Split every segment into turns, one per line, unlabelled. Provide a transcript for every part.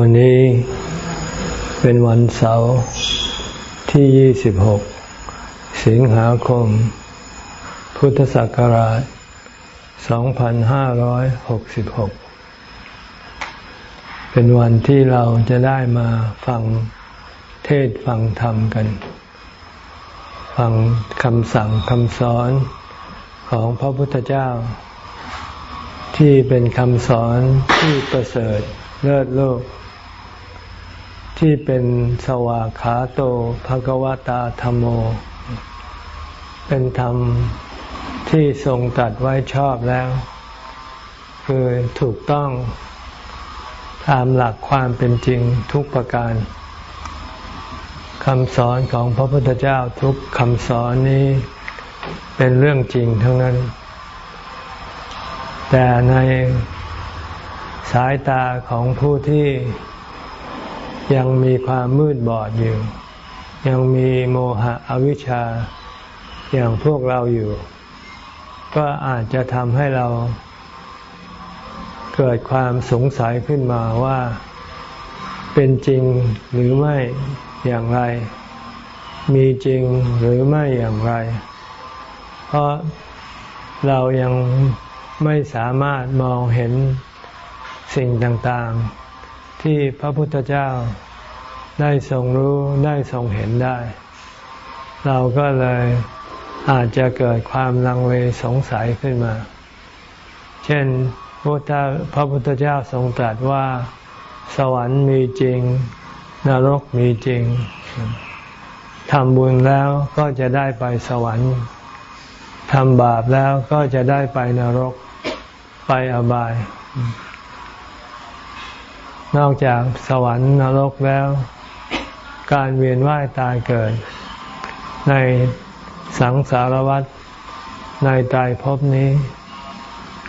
วันนี้เป็นวันเสาร์ที่ 26 สิงหาคม พุทธศักราช 2566 เป็นวันที่เราจะได้มาฟังเทศฟังธรรมกัน ฟังคำสั่งคำสอนของพระพุทธเจ้า ที่เป็นคำสอนที่ประเสริฐเลิศโลก ที่เป็นสวากขาโตภะกวตาธรรมโม เป็นธรรมที่ทรงตัดไว้ชอบแล้ว คือถูกต้องตามหลักความเป็นจริงทุกประการคำสอนของพระพุทธเจ้าทุกคำสอนนี้เป็นเรื่องจริงทั้งนั้น แต่ในสายตาของผู้ที่ ยังมีความมืดบอดอยู่ ยังมีโมหะอวิชชาอย่างพวกเราอยู่ ก็อาจจะทำให้เราเกิดความสงสัยขึ้นมาว่าเป็นจริงหรือไม่อย่างไร มีจริงหรือไม่อย่างไร เพราะเรายังไม่สามารถมองเห็นสิ่งต่างๆ ที่พระพุทธเจ้าได้ทรงรู้ได้ทรงเห็นได้ เราก็เลยอาจจะเกิดความลังเลสงสัยขึ้นมา เช่นพระพุทธเจ้าทรงตรัสว่า สวรรค์มีจริง นรกมีจริงทำบุญแล้วก็จะได้ไปสวรรค์ทำบาปแล้วก็จะได้ไปนรกไปอบาย นอกจากสวรรค์นรกแล้ว การเวียนว่ายตายเกิด ในสังสารวัฏในตายภพนี้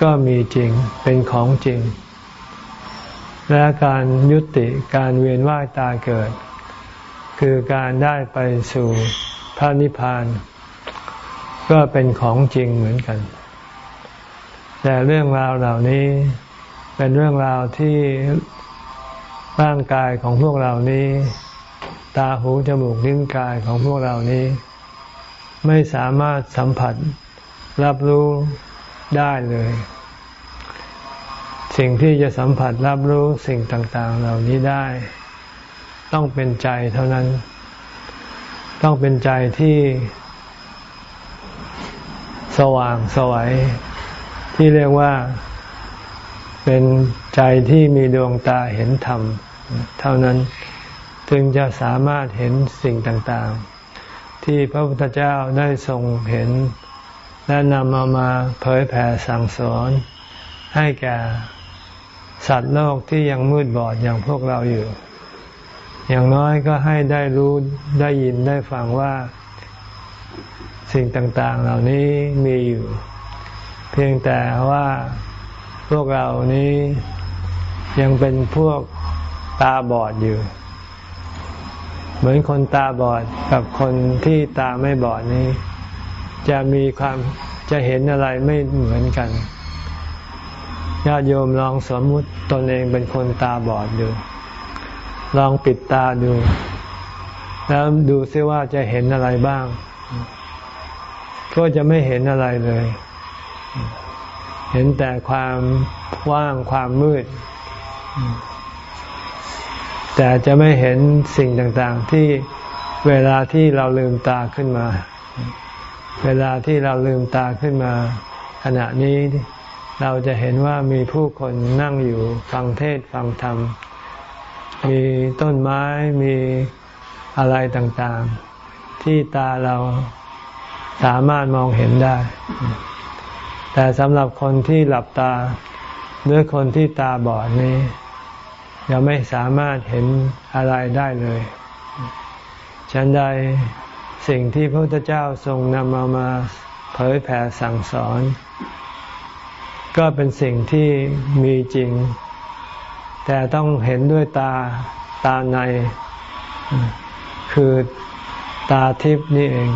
ก็มีจริงเป็นของจริง และการยุติการเวียนว่ายตายเกิด คือการได้ไปสู่พระนิพพาน ก็เป็นของจริงเหมือนกัน แต่เรื่องราวเหล่านี้เป็นเรื่องราวที่ ร่างกายของพวกเรานี้ ตาหูจมูกลิ้นกายของพวกเรานี้ ไม่สามารถสัมผัสรับรู้ได้เลย สิ่งที่จะสัมผัสรับรู้สิ่งต่าง ๆ เหล่านี้ได้ ต้องเป็นใจเท่านั้น ต้องเป็นใจที่สว่างสวัยที่เรียกว่า เป็นใจที่มีดวงตาเห็นธรรม เท่านั้นจึงจะสามารถเห็นสิ่งต่างๆ ที่พระพุทธเจ้าได้ทรงเห็น และนำเอามาเผยแผ่สั่งสอน ให้แก่สัตว์โลกที่ยังมืดบอดอย่างพวกเราอยู่ อย่างน้อยก็ให้ได้รู้ได้ยินได้ฟังว่าสิ่งต่างๆ เหล่านี้มีอยู่ เพียงแต่ว่า พวกเรานี้ยังเป็นพวกตาบอดอยู่ เหมือนคนตาบอดกับคนที่ตาไม่บอดนี้ จะมีความจะเห็นอะไรไม่เหมือนกันญาติโยมลองสมมุติตนเองเป็นคนตาบอดดู ลองปิดตาดู แล้วดูซิว่าจะเห็นอะไรบ้าง ก็จะไม่เห็นอะไรเลย เห็นแต่ความว่างความมืด แต่จะไม่เห็นสิ่งต่างๆ ที่เวลาที่เราลืมตาขึ้นมา เวลาที่เราลืมตาขึ้นมา ขณะนี้เราจะเห็นว่ามีผู้คนนั่งอยู่ฟังเทศฟังธรรม มีต้นไม้มีอะไรต่างๆ ที่ตาเราสามารถมองเห็นได้ แต่สำหรับคนที่หลับตาหรือคนที่ตาบอดนี้ยังไม่สามารถเห็นอะไรได้เลยฉันใดสิ่งที่พระพุทธเจ้าทรงนำมามาเผยแผ่สั่งสอน ก็เป็นสิ่งที่มีจริง แต่ต้องเห็นด้วยตาตาใน คือตาทิพย์นี่เอง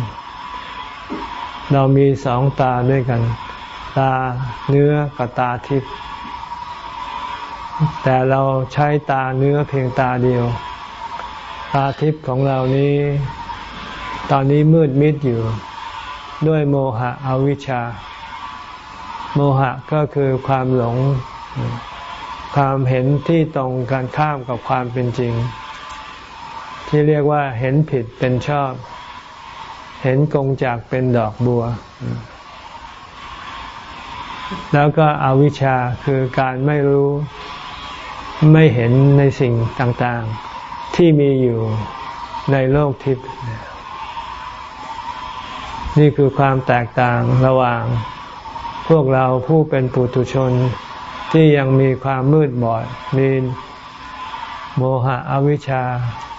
เรามีสองตาด้วยกัน ตาเนื้อกับตาทิพย์แต่เราใช้ตาเนื้อเพียงตาเดียว ตาทิพย์ของเรานี้ ตอนนี้มืดมิดอยู่ ด้วยโมหะอวิชชา โมหะก็คือความหลง ความเห็นที่ตรงกันข้ามกับความเป็นจริง ที่เรียกว่าเห็นผิดเป็นชอบ เห็นกงจากเป็นดอกบัว แล้วก็อวิชชาคือการไม่รู้ไม่เห็นในสิ่งต่างๆ ที่มีอยู่ในโลกทิพย์นี่คือความแตกต่างระหว่าง พวกเราผู้เป็นปุถุชนที่ยังมีความมืดบอด มีโมหะอวิชชา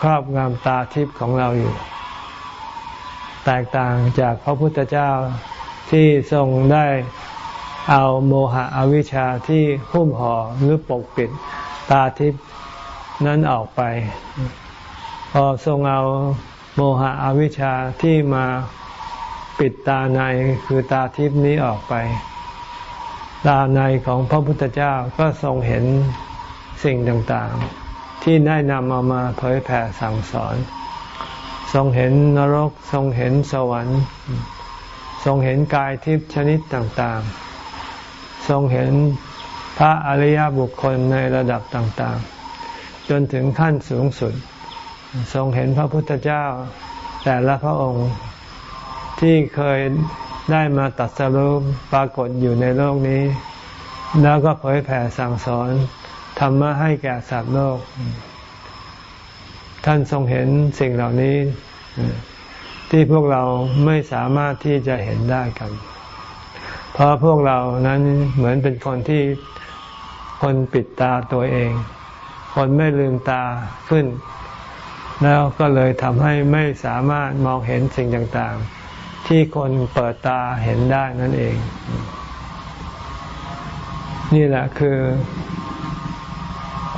ครอบงำตาทิพย์ของเราอยู่ แตกต่างจากพระพุทธเจ้าที่ทรงได้ เอาโมหะอวิชชาที่หุ้มห่อหรือปกปิดตาทิพนั้นออกไป พอทรงเอาโมหะอวิชชาที่มาปิดตาในคือตาทิพนี้ออกไป ตาในของพระพุทธเจ้าก็ทรงเห็นสิ่งต่างๆ ที่ได้นำเอามาเผยแผ่สั่งสอน ทรงเห็นนรก ทรงเห็นสวรรค์ ทรงเห็นกายทิพย์ชนิดต่างๆ ทรงเห็นพระอริยบุคคลในระดับต่างๆ จนถึงขั้นสูงสุด ทรงเห็นพระพุทธเจ้า แต่ละพระองค์ที่เคยได้มาตัดสรุปปรากฏอยู่ในโลกนี้ แล้วก็เผยแผ่สั่งสอนธรรมะให้แก่สัตว์โลก ท่านทรงเห็นสิ่งเหล่านี้ที่พวกเราไม่สามารถที่จะเห็นได้กัน ราะพวกเรานั้นเหมือนเป็นคนที่คนปิดตาตัวเอง คนไม่ลืมตาขึ้น แล้วก็เลยทำให้ไม่สามารถมองเห็นสิ่งต่างๆ ที่คนเปิดตาเห็นได้นั่นเอง นี่แหละคือ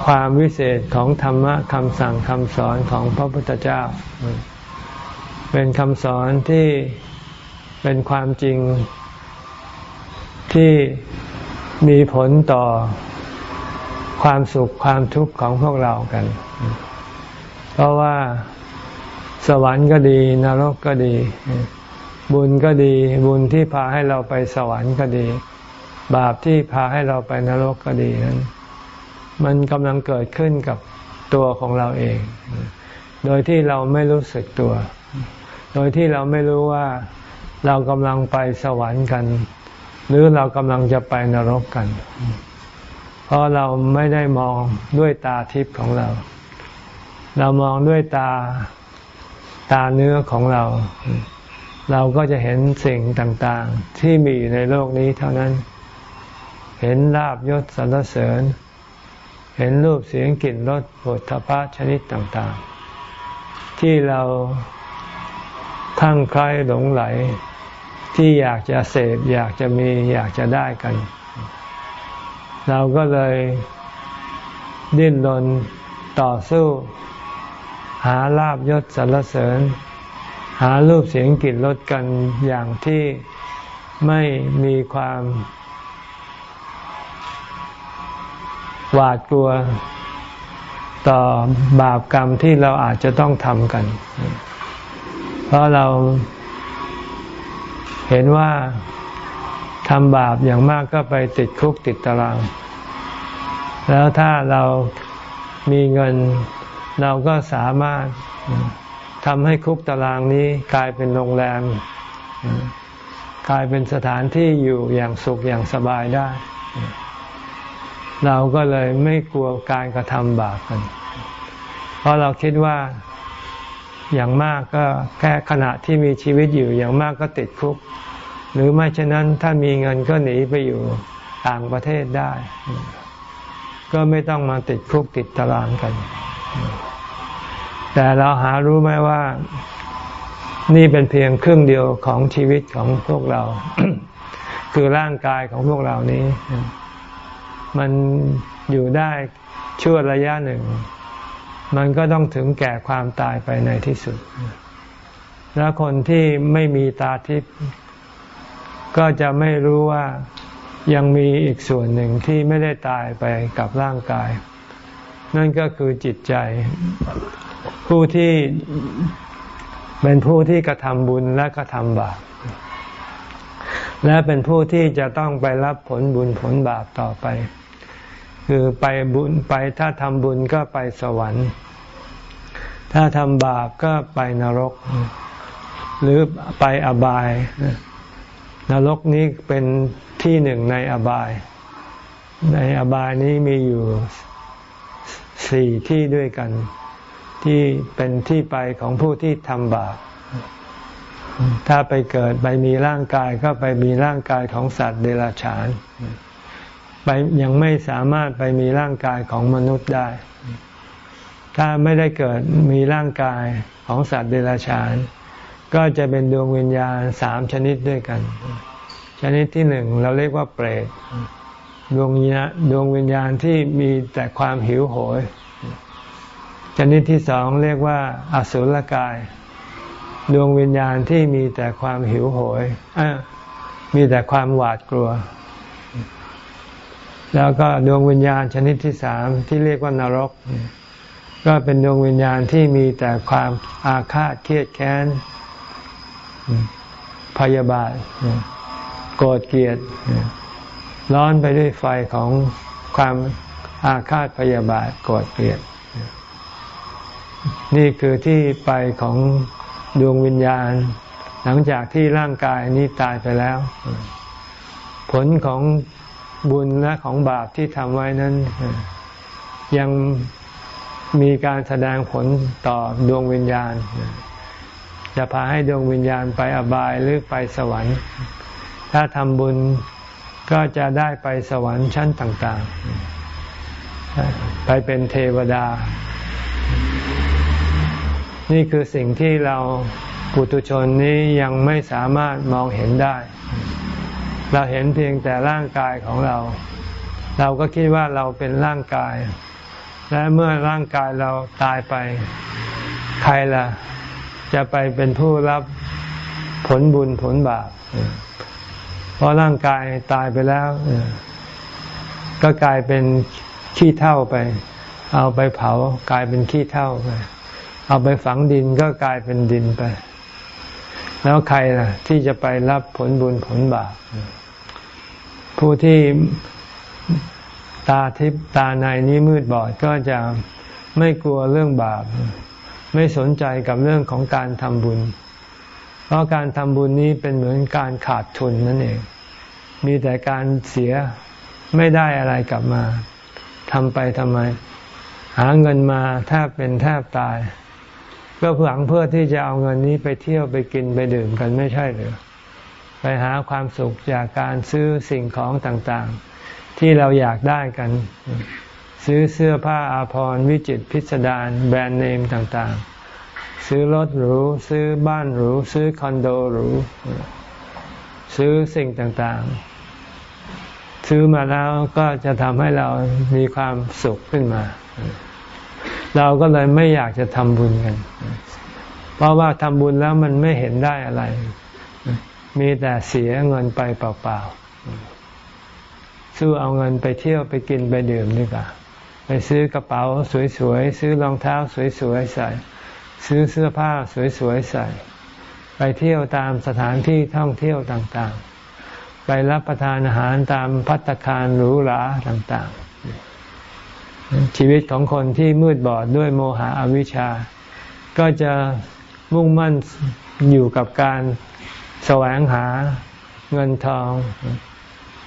ความวิเศษของธรรมะคำสั่งคำสอนของพระพุทธเจ้า เป็นคำสอนที่เป็นความจริง ที่มีผลต่อความสุขความทุกข์ของพวกเรากัน เพราะว่าสวรรค์ก็ดีนรกก็ดี บุญก็ดี บุญที่พาให้เราไปสวรรค์ก็ดี บาปที่พาให้เราไปนรกก็ดีนั้น มันกำลังเกิดขึ้นกับตัวของเราเอง โดยที่เราไม่รู้สึกตัว โดยที่เราไม่รู้ว่าเรากำลังไปสวรรค์กัน หรือเรากำลังจะไปนรกกัน เพราะเราไม่ได้มองด้วยตาทิพย์ของเรา เรามองด้วยตาตาเนื้อของเรา เราก็จะเห็นสิ่งต่างๆ ที่มีอยู่ในโลกนี้เท่านั้น เห็นลาบยศสรรเสริญ เห็นรูปเสียงกลิ่นรสผลทพะชนิดต่างๆ ที่เราคลั่งไคล้หลงไหล ที่อยากจะเสพอยากจะมีอยากจะได้กัน เราก็เลยดิ้นรนต่อสู้ หาลาบยศสรรเสริญ หารูปเสียงกลิ่นรสกันอย่างที่ไม่มีความหวาดกลัวต่อบาปกรรมที่เราอาจจะต้องทำกัน เพราะเรา เห็นว่าทำบาปอย่างมากก็ไปติดคุกติดตาราง แล้วถ้าเรามีเงินเราก็สามารถทำให้คุกตารางนี้กลายเป็นโรงแรม กลายเป็นสถานที่อยู่อย่างสุขอย่างสบายได้ เราก็เลยไม่กลัวการกระทำบาปกัน เพราะเราคิดว่า อย่างมากก็แค่ขณะที่มีชีวิตอยู่อย่างมากก็ติดคุก หรือไม่เช่นนั้นถ้ามีเงินก็หนีไปอยู่ต่างประเทศได้ ก็ไม่ต้องมาติดคุกติดตารางกัน แต่เราหารู้ไหมว่านี่เป็นเพียงครึ่งเดียวของชีวิตของพวกเรา คือร่างกายของพวกเรานี้ มันอยู่ได้ชั่วระยะหนึ่ง มันก็ต้องถึงแก่ความตายไปในที่สุด แล้วคนที่ไม่มีตาทิพย์ก็จะไม่รู้ว่ายังมีอีกส่วนหนึ่งที่ไม่ได้ตายไปกับร่างกาย นั่นก็คือจิตใจ ผู้ที่เป็นผู้ที่กระทำบุญและกระทำบาปและเป็นผู้ที่จะต้องไปรับผลบุญผลบาปต่อไป คือไปบุญไปถ้าทำบุญก็ไปสวรรค์ ถ้าทำบาปก็ไปนรก หรือไปอบาย นรกนี้เป็นที่หนึ่งในอบาย ในอบายนี้มีอยู่สี่ที่ด้วยกัน ที่เป็นที่ไปของผู้ที่ทำบาปถ้าไปเกิดไปมีร่างกายก็ไปมีร่างกายของสัตว์เดรัจฉาน ไปยังไม่สามารถไปมีร่างกายของมนุษย์ได้ ถ้าไม่ได้เกิดมีร่างกายของสัตว์เดรัจฉาน ก็จะเป็นดวงวิญญาณสามชนิดด้วยกัน ชนิดที่หนึ่งเราเรียกว่าเปรตดวงวิญญาณดวงวิญญาณที่มีแต่ความหิวโหย ชนิดที่สองเรียกว่าอสุรกาย ดวงวิญญาณที่มีแต่ความหิวโหยมีแต่ความหวาดกลัว แล้วก็ดวงวิญญาณชนิดที่สามที่เรียกว่านรก ก็เป็นดวงวิญญาณที่มีแต่ความอาฆาตเครียดแค้นพยาบาทโกรธเกลียด ร้อนไปด้วยไฟของความอาฆาตพยาบาทโกรธเกลียด นี่คือที่ไปของดวงวิญญาณ หลังจากที่ร่างกายนี้ตายไปแล้ว ผลของ บุญและของบาปที่ทำไว้นั้น ยังมีการแสดงผลต่อดวงวิญญาณ จะพาให้ดวงวิญญาณไปอบายหรือไปสวรรค์ ถ้าทำบุญก็จะได้ไปสวรรค์ชั้นต่าง ๆ ไปเป็นเทวดา นี่คือสิ่งที่เราปุถุชนนี้ยังไม่สามารถมองเห็นได้ เราเห็นเพียงแต่ร่างกายของเรา เราก็คิดว่าเราเป็นร่างกาย และเมื่อร่างกายเราตายไป ใครล่ะ จะไปเป็นผู้รับผลบุญผลบาปเพราะร่างกายตายไปแล้วก็กลายเป็นขี้เท่าไป เอาไปเผากลายเป็นขี้เท่าไป เอาไปฝังดินก็กลายเป็นดินไป แล้วใครล่ะ ที่จะไปรับผลบุญผลบาป ผู้ที่ตาทิพตาในนี้มืดบอดก็จะไม่กลัวเรื่องบาป ไม่สนใจกับเรื่องของการทำบุญ เพราะการทำบุญนี้เป็นเหมือนการขาดทุนนั่นเอง มีแต่การเสียไม่ได้อะไรกลับมาทำไปทำไม หาเงินมาแทบเป็นแทบตาย ก็เพื่อเพื่อที่จะเอาเงินนี้ไปเที่ยวไปกินไปดื่มกันไม่ใช่หรือ ไปหาความสุขจากการซื้อสิ่งของต่างๆ ที่เราอยากได้กัน ซื้อเสื้อผ้าอาภรณ์วิจิตพิสดารแบรนด์เนมต่างๆ ซื้อรถหรูซื้อบ้านหรูซื้อคอนโดหรูซื้อสิ่งต่างๆ ซื้อมาแล้วก็จะทำให้เรามีความสุขขึ้นมา เราก็เลยไม่อยากจะทำบุญกัน เพราะว่าทำบุญแล้วมันไม่เห็นได้อะไร มีแต่เสียเงินไปเปล่าๆซื้เอาเงินไปเที่ยวไปกินไปดื่มดีกว่าไปซื้อกระเป๋าสวยๆซื้อรองเท้าสวยๆใส่ ซื้อเสื้อผ้าสวยๆใส่ ไปเที่ยวตามสถานที่ท่องเที่ยวต่างๆ ไปรับประทานอาหารตามพัตคารหรูหราต่างๆ ชีวิตของคนที่มืดบอดด้วยโมหะอวิชชา ก็จะมุ่งมั่นอยู่กับการ แสวงหาเงินทอง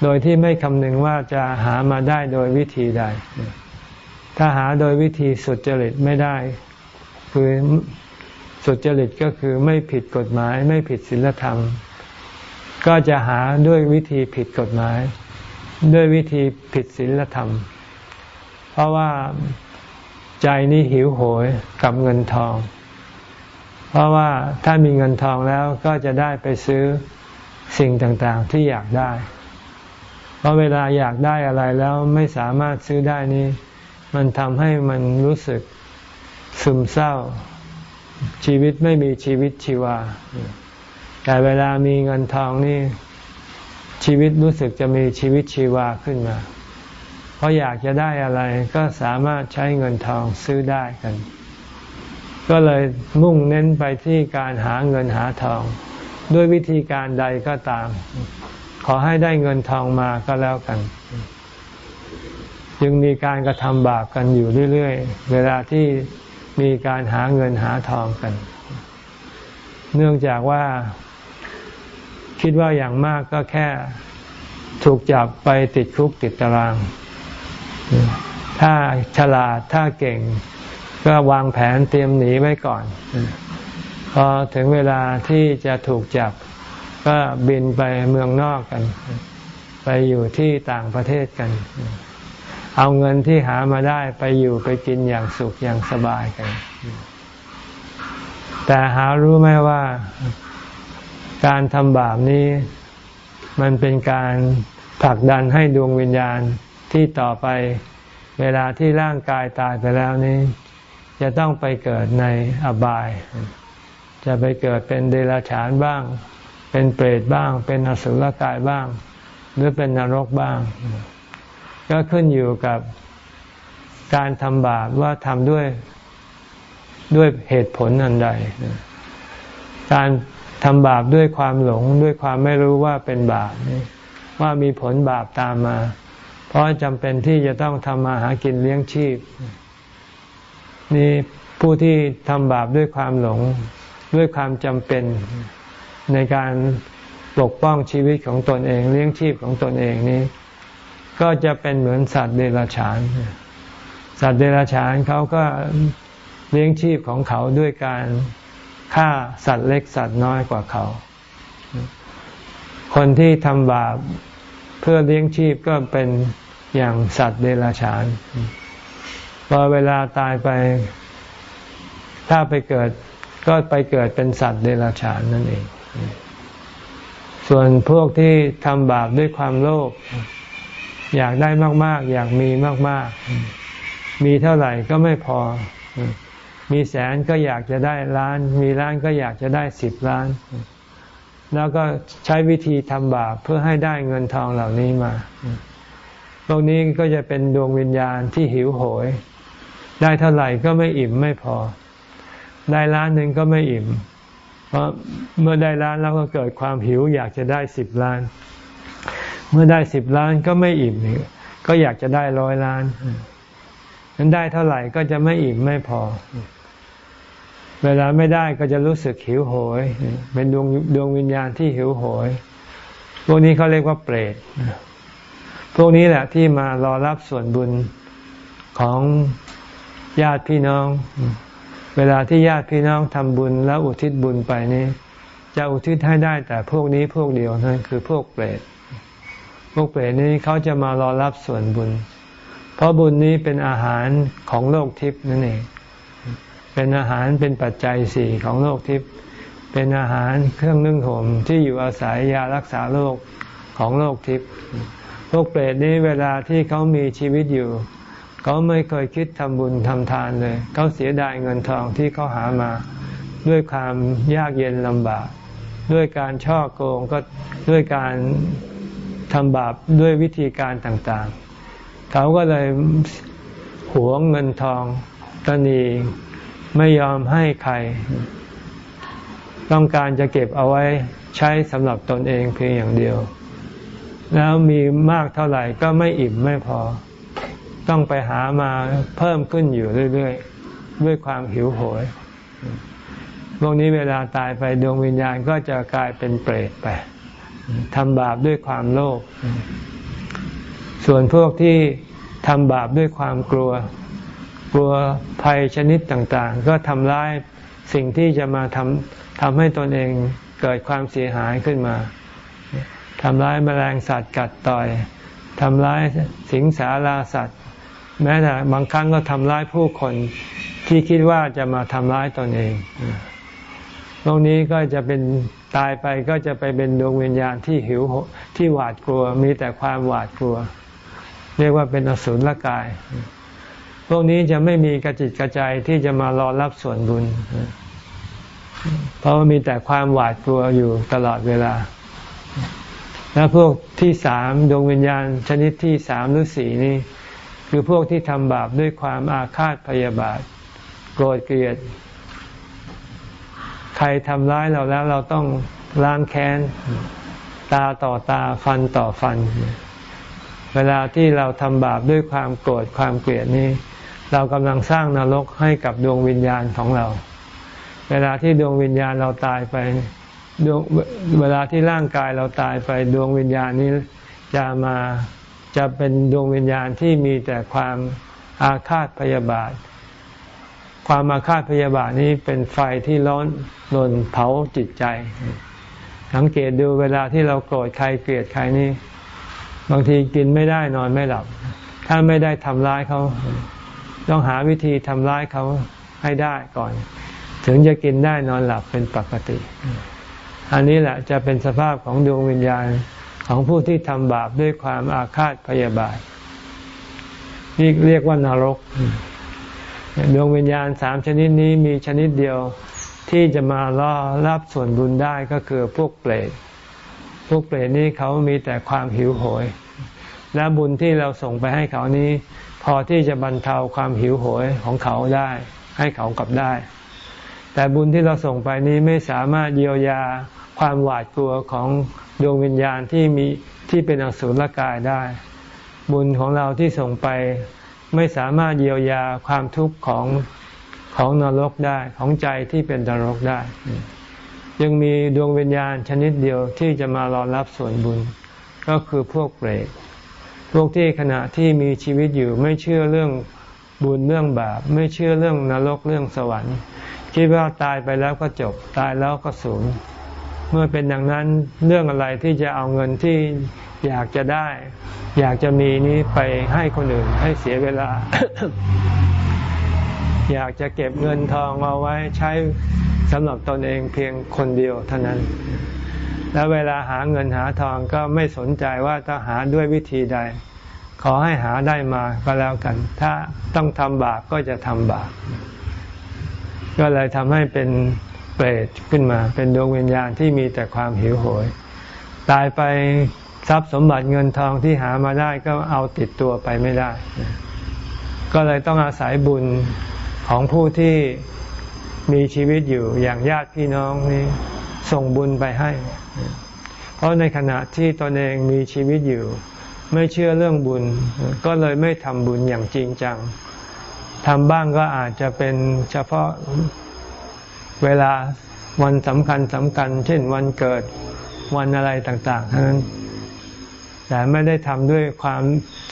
โดยที่ไม่คำนึงว่าจะหามาได้โดยวิธีใด ถ้าหาโดยวิธีสุจริตไม่ได้ คือสุจริตก็คือไม่ผิดกฎหมาย ไม่ผิดศีลธรรม ก็จะหาด้วยวิธีผิดกฎหมาย ด้วยวิธีผิดศีลธรรม เพราะว่าใจนี้หิวโหยกับเงินทอง ราะว่าถ้ามีเงินทองแล้วก็จะได้ไปซื้อสิ่งต่างๆที่อยากได้ เพราะเวลาอยากได้อะไรแล้วไม่สามารถซื้อได้นี้ มันทำให้มันรู้สึกซึมเศร้า ชีวิตไม่มีชีวิตชีวา แต่เวลามีเงินทองนี่ ชีวิตรู้สึกจะมีชีวิตชีวาขึ้นมา เพราะอยากจะได้อะไรก็สามารถใช้เงินทองซื้อได้กัน ก็เลยมุ่งเน้นไปที่การหาเงินหาทอง ด้วยวิธีการใดก็ตาม ขอให้ได้เงินทองมาก็แล้วกันจึงมีการกระทำบาปกันอยู่เรื่อยๆ เวลาที่มีการหาเงินหาทองกัน เนื่องจากว่าคิดว่าอย่างมากก็แค่ถูกจับไปติดคุกติดตาราง ถ้าฉลาดถ้าเก่ง ก็วางแผนเตรียมหนีไว้ก่อน พอถึงเวลาที่จะถูกจับ ก็บินไปเมืองนอกกัน ไปอยู่ที่ต่างประเทศกัน เอาเงินที่หามาได้ไปอยู่ไปกินอย่างสุขอย่างสบายกัน แต่หารู้ไหมว่าการทำบาปนี้มันเป็นการผลักดันให้ดวงวิญญาณที่ต่อไป เวลาที่ร่างกายตายไปแล้วนี้ จะต้องไปเกิดในอบาย จะไปเกิดเป็นเดรัจฉานบ้าง เป็นเปรตบ้าง เป็นอสุรกายบ้าง หรือเป็นนรกบ้าง ก็ขึ้นอยู่กับการทำบาปว่าทำด้วยด้วยเหตุผลอันใด การทำบาปด้วยความหลงด้วยความไม่รู้ว่าเป็นบาปว่ามีผลบาปตามมา เพราะจำเป็นที่จะต้องทำมาหากินเลี้ยงชีพ นี่ผู้ที่ทำบาปด้วยความหลงด้วยความจำเป็นในการปกป้องชีวิตของตนเอง เลี้ยงชีพของตนเองนี้ ก็จะเป็นเหมือนสัตว์เดรัจฉาน สัตว์เดรัจฉานเขาก็เลี้ยงชีพของเขาด้วยการฆ่าสัตว์เล็กสัตว์น้อยกว่าเขา คนที่ทำบาปเพื่อเลี้ยงชีพก็เป็นอย่างสัตว์เดรัจฉาน พอเวลาตายไป ถ้าไปเกิดก็ไปเกิดเป็นสัตว์เดรัจฉานนั่นเอง ส่วนพวกที่ทำบาปด้วยความโลภอยากได้มาก ๆ อยากมีมาก ๆ มีเท่าไหร่ก็ไม่พอ มีแสนก็อยากจะได้ล้าน มีล้านก็อยากจะได้สิบล้าน แล้วก็ใช้วิธีทำบาปเพื่อให้ได้เงินทองเหล่านี้มาพวกนี้ก็จะเป็นดวงวิญญาณที่หิวโหย ได้เท่าไหร่ก็ไม่อิ่มไม่พอ ได้ล้านหนึ่งก็ไม่อิ่ม เพราะเมื่อได้ล้านแล้วก็เกิดความหิว อยากจะได้สิบล้าน เมื่อได้สิบล้านก็ไม่อิ่มก็อยากจะได้ร้อยล้านนั้นได้เท่าไหร่ก็จะไม่อิ่มไม่พอ เวลาไม่ได้ก็จะรู้สึกหิวโหย เป็นดวงดวงวิญญาณที่หิวโหย พวกนี้เขาเรียกว่าเปรต พวกนี้แหละที่มารอรับส่วนบุญของ ญาติพี่น้อง เวลาที่ญาติพี่น้องทำบุญแล้วอุทิศบุญไปนี้ จะอุทิศให้ได้แต่พวกนี้พวกเดียวนั่นคือพวกเปรตพวกเปรตนี้เขาจะมารอรับส่วนบุญ เพราะบุญนี้เป็นอาหารของโลกทิพย์นั่นเอง เป็นอาหารเป็นปัจจัยสี่ของโลกทิพย์เป็นอาหารเครื่องนึ่งห่มที่อยู่อาศัยยารักษาโรคของโลกทิพย์พวกเปรตนี้เวลาที่เขามีชีวิตอยู่ เขาไม่เคยคิดทำบุญทำทานเลย เขาเสียดายเงินทองที่เขาหามา ด้วยความยากเย็นลำบาก ด้วยการช่อโกงก็ด้วยการทำบาปด้วยวิธีการต่างๆ เขาก็เลยหวงเงินทองตนีไม่ยอมให้ใคร ต้องการจะเก็บเอาไว้ใช้สำหรับตนเองเพียงอย่างเดียว แล้วมีมากเท่าไหร่ก็ไม่อิ่มไม่พอ ต้องไปหามาเพิ่มขึ้นอยู่เรื่อยๆ ด้วยความหิวโหย พวกนี้เวลาตายไปดวงวิญญาณก็จะกลายเป็นเปรตไปทำบาปด้วยความโลภ ส่วนพวกที่ทำบาปด้วยความกลัว กลัวภัยชนิดต่างๆ ก็ทำร้ายสิ่งที่จะมาทำทำให้ตนเองเกิดความเสียหายขึ้นมา ทำร้ายแมลงสัตว์กัดต่อย ทำร้ายสิงสาราสัตว์ แม้แต่บางครั้งก็ทำร้ายผู้คนที่คิดว่าจะมาทำร้ายตนเองตรงนี้ก็จะเป็นตายไปก็จะไปเป็นดวงวิญญาณที่หิวที่หวาดกลัว มีแต่ความหวาดกลัว เรียกว่าเป็นอสุรกาย พวกนี้จะไม่มีกระจิตกระใจที่จะมารอรับส่วนบุญ เพราะว่ามีแต่ความหวาดกลัวอยู่ตลอดเวลา แล้วพวกที่สามดวงวิญญาณชนิดที่สามหรือสี่นี่ คือพวกที่ทำบาปด้วยความอาฆาตพยาบาท โกรธเกลียด ใครทำร้ายเราแล้วเราต้องล้างแค้น ตาต่อตาฟันต่อฟัน เวลาที่เราทำบาปด้วยความโกรธความเกลียดนี้ เรากำลังสร้างนรกให้กับดวงวิญญาณของเรา เวลาที่ดวงวิญญาณเราตายไปดวงเวลาที่ร่างกายเราตายไปดวงวิญญาณนี้จะมา จะเป็นดวงวิญญาณที่มีแต่ความอาฆาตพยาบาท ความอาฆาตพยาบาทนี้เป็นไฟที่ร้อนรนเผาจิตใจ สังเกตดูเวลาที่เราโกรธใครเกลียดใครนี่ บางทีกินไม่ได้นอนไม่หลับ ถ้าไม่ได้ทำร้ายเขา ต้องหาวิธีทำร้ายเขาให้ได้ก่อน ถึงจะกินได้นอนหลับเป็นปกติ อันนี้แหละจะเป็นสภาพของดวงวิญญาณ ของผู้ที่ทำบาปด้วยความอาฆาตพยาบาทนี่เรียกว่านรกดวงวิญญาณสามชนิดนี้มีชนิดเดียวที่จะมาล่อรับส่วนบุญได้ก็คือพวกเปรตพวกเปรตนี้เขามีแต่ความหิวโหย และบุญที่เราส่งไปให้เขานี้ พอที่จะบรรเทาความหิวโหยของเขาได้ ให้เขากลับได้ แต่บุญที่เราส่งไปนี้ไม่สามารถเยียวยาความหวาดกลัวของ ดวงวิญญาณที่มีที่เป็นอสุรกายได้ บุญของเราที่ส่งไปไม่สามารถเยียวยาความทุกข์ของของนรกได้ของใจที่เป็นนรกได้ ยังมีดวงวิญญาณชนิดเดียวที่จะมารอรับส่วนบุญ ก็คือพวกเปรตพวกที่ขณะที่มีชีวิตอยู่ไม่เชื่อเรื่องบุญเรื่องบาปไม่เชื่อเรื่องนรกเรื่องสวรรค์ คิดว่าตายไปแล้วก็จบตายแล้วก็สูญ เมื่อเป็นอย่างนั้นเรื่องอะไรที่จะเอาเงินที่อยากจะได้ อยากจะมีนี้ไปให้คนอื่นให้เสียเวลา อยากจะเก็บเงินทองเอาไว้ใช้สำหรับตนเองเพียงคนเดียวเท่านั้น แล้วเวลาหาเงินหาทองก็ไม่สนใจว่าจะหาด้วยวิธีใด ขอให้หาได้มาก็แล้วกัน ถ้าต้องทำบาปก็จะทำบาปก็เลยทำให้เป็น เปรตขึ้นมา เป็นดวงวิญญาณที่มีแต่ความหิวโหย ตายไปทรัพย์สมบัติเงินทองที่หามาได้ก็เอาติดตัวไปไม่ได้ ก็เลยต้องอาศัยบุญของผู้ที่มีชีวิตอยู่อย่างญาติพี่น้องนี้ส่งบุญไปให้ เพราะในขณะที่ตนเองมีชีวิตอยู่ ไม่เชื่อเรื่องบุญ ก็เลยไม่ทำบุญอย่างจริงจังทำบ้างก็อาจจะเป็นเฉพาะ เวลาวันสำคัญสำคัญ เช่นวันเกิดวันอะไรต่างๆทั้งนั้น แต่ไม่ได้ทำด้วยความ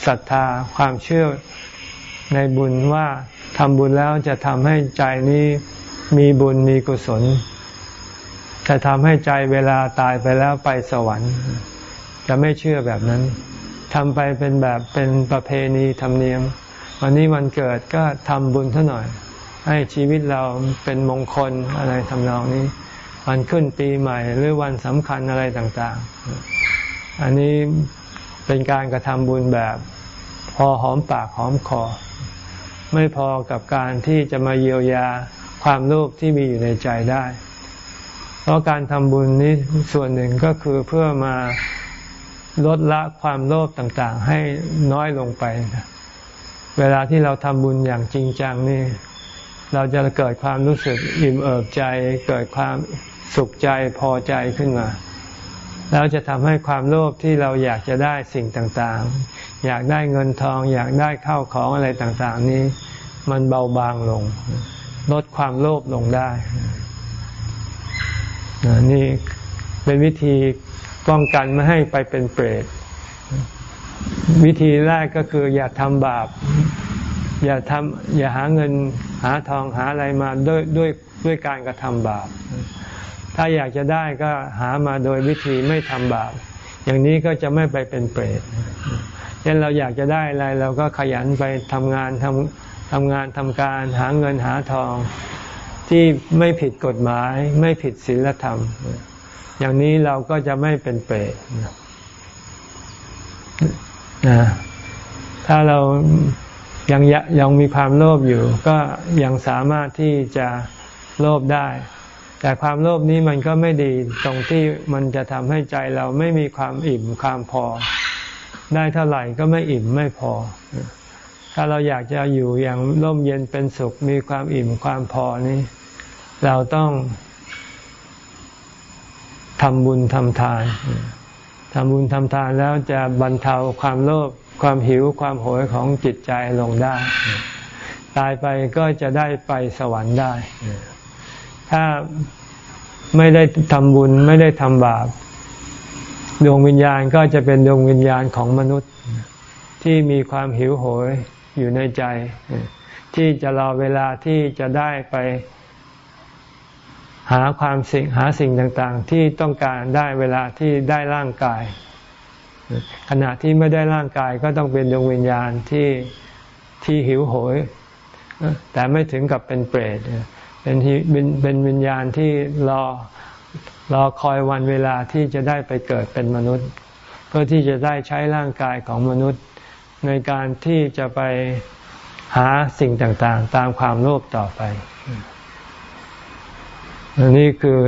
ศรัทธาความเชื่อในบุญว่าทำบุญแล้วจะทำให้ใจนี้มีบุญมีกุศล จะทำให้ใจเวลาตายไปแล้วไปสวรรค์ จะไม่เชื่อแบบนั้นทำไปเป็นแบบเป็นประเพณีธรรมเนียม วันนี้วันเกิดก็ทำบุญเท่าหน่อย ให้ชีวิตเราเป็นมงคลอะไรทำนองนี้ วันขึ้นปีใหม่ หรือวันสำคัญอะไรต่างๆ อันนี้เป็นการกระทำบุญแบบพอหอมปากหอมคอ ไม่พอกับการที่จะมาเยียวยาความโลภที่มีอยู่ในใจได้ เพราะการทำบุญนี้ส่วนหนึ่งก็คือเพื่อมาลดละความโลภต่างๆ ให้น้อยลงไป เวลาที่เราทำบุญอย่างจริงจังนี่ เราจะเกิดความรู้สึกอิ่มเอิบใจ เกิดความสุขใจพอใจขึ้นมา แล้วจะทำให้ความโลภที่เราอยากจะได้สิ่งต่างๆ อยากได้เงินทอง อยากได้ข้าวของอะไรต่างๆ นี้ มันเบาบางลง ลดความโลภลงได้ นี่เป็นวิธีป้องกันไม่ให้ไปเป็นเปรตวิธีแรกก็คืออย่าทำบาป อย่าทำอย่าหาเงินหาทองหาอะไรมาด้วยด้วยด้วยการกระทำบาป ถ้าอยากจะได้ก็หามาโดยวิธีไม่ทำบาป อย่างนี้ก็จะไม่ไปเป็นเปรตเช่นเราอยากจะได้อะไรเราก็ขยันไปทำงานทำทำงานทำการหาเงินหาทองที่ไม่ผิดกฎหมายไม่ผิดศีลธรรม อย่างนี้เราก็จะไม่เป็นเปรตนะถ้าเรา ยังยังมีความโลภอยู่ ก็ยังสามารถที่จะโลภได้ แต่ความโลภนี้มันก็ไม่ดีตรงที่มันจะทำให้ใจเราไม่มีความอิ่มความพอ ได้เท่าไหร่ก็ไม่อิ่มไม่พอ ถ้าเราอยากจะอยู่อย่างร่มเย็นเป็นสุขมีความอิ่มความพอนี้ เราต้องทำบุญทำทานทำบุญทำทานแล้วจะบรรเทาความโลภ ความหิวความโหยของจิตใจลงได้ ตายไปก็จะได้ไปสวรรค์ได้ ถ้าไม่ได้ทำบุญไม่ได้ทำบาปดวงวิญญาณก็จะเป็นดวงวิญญาณของมนุษย์ ที่มีความหิวโหยอยู่ในใจ ที่จะรอเวลาที่จะได้ไปหาความสิ่งหาสิ่งต่างๆ ที่ต้องการได้เวลาที่ได้ร่างกาย ขณะที่ไม่ได้ร่างกายก็ต้องเป็นดวงวิญญาณที่ที่หิวโหย แต่ไม่ถึงกับเป็นเปรตเป็นเป็นวิญญาณที่รอรอคอยวันเวลาที่จะได้ไปเกิดเป็นมนุษย์ เพื่อที่จะได้ใช้ร่างกายของมนุษย์ ในการที่จะไปหาสิ่งต่างๆ ตามความโลภต่อไปนี่คือ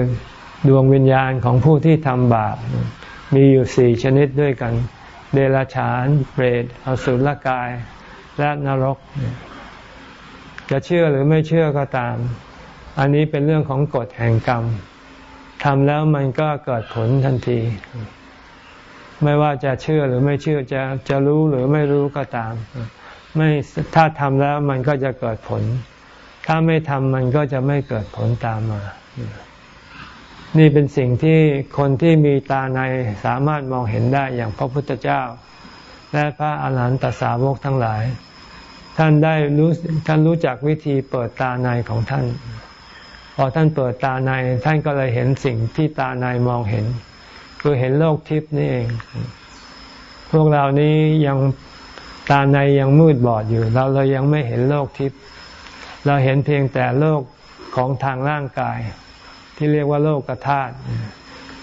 ดวงวิญญาณของผู้ที่ทำบาป มีอยู่สี่ชนิดด้วยกัน เดรัจฉาน เปรต อสุรกาย และนรก จะเชื่อหรือไม่เชื่อก็ตาม อันนี้เป็นเรื่องของกฎแห่งกรรม ทำแล้วมันก็เกิดผลทันที ไม่ว่าจะเชื่อหรือไม่เชื่อ จะจะรู้หรือไม่รู้ก็ตาม ไม่ถ้าทำแล้วมันก็จะเกิดผล ถ้าไม่ทำมันก็จะไม่เกิดผลตามมา นี่เป็นสิ่งที่คนที่มีตาในสามารถมองเห็นได้อย่างพระพุทธเจ้า และพระอาหารหันตสาวกทั้งหลาย ท่านได้รู้ท่านรู้จักวิธีเปิดตาในของท่าน พอท่านเปิดตาในท่านก็เลยเห็นสิ่งที่ตาในมองเห็น คือเห็นโลกทิพย์นี่เอง พวกเรานี้ยังตาในยังมืดบอดอยู่ เราเลยยังไม่เห็นโลกทิพย์เราเห็นเพียงแต่โลกของทางร่างกาย ที่เรียกว่าโลกธาตุ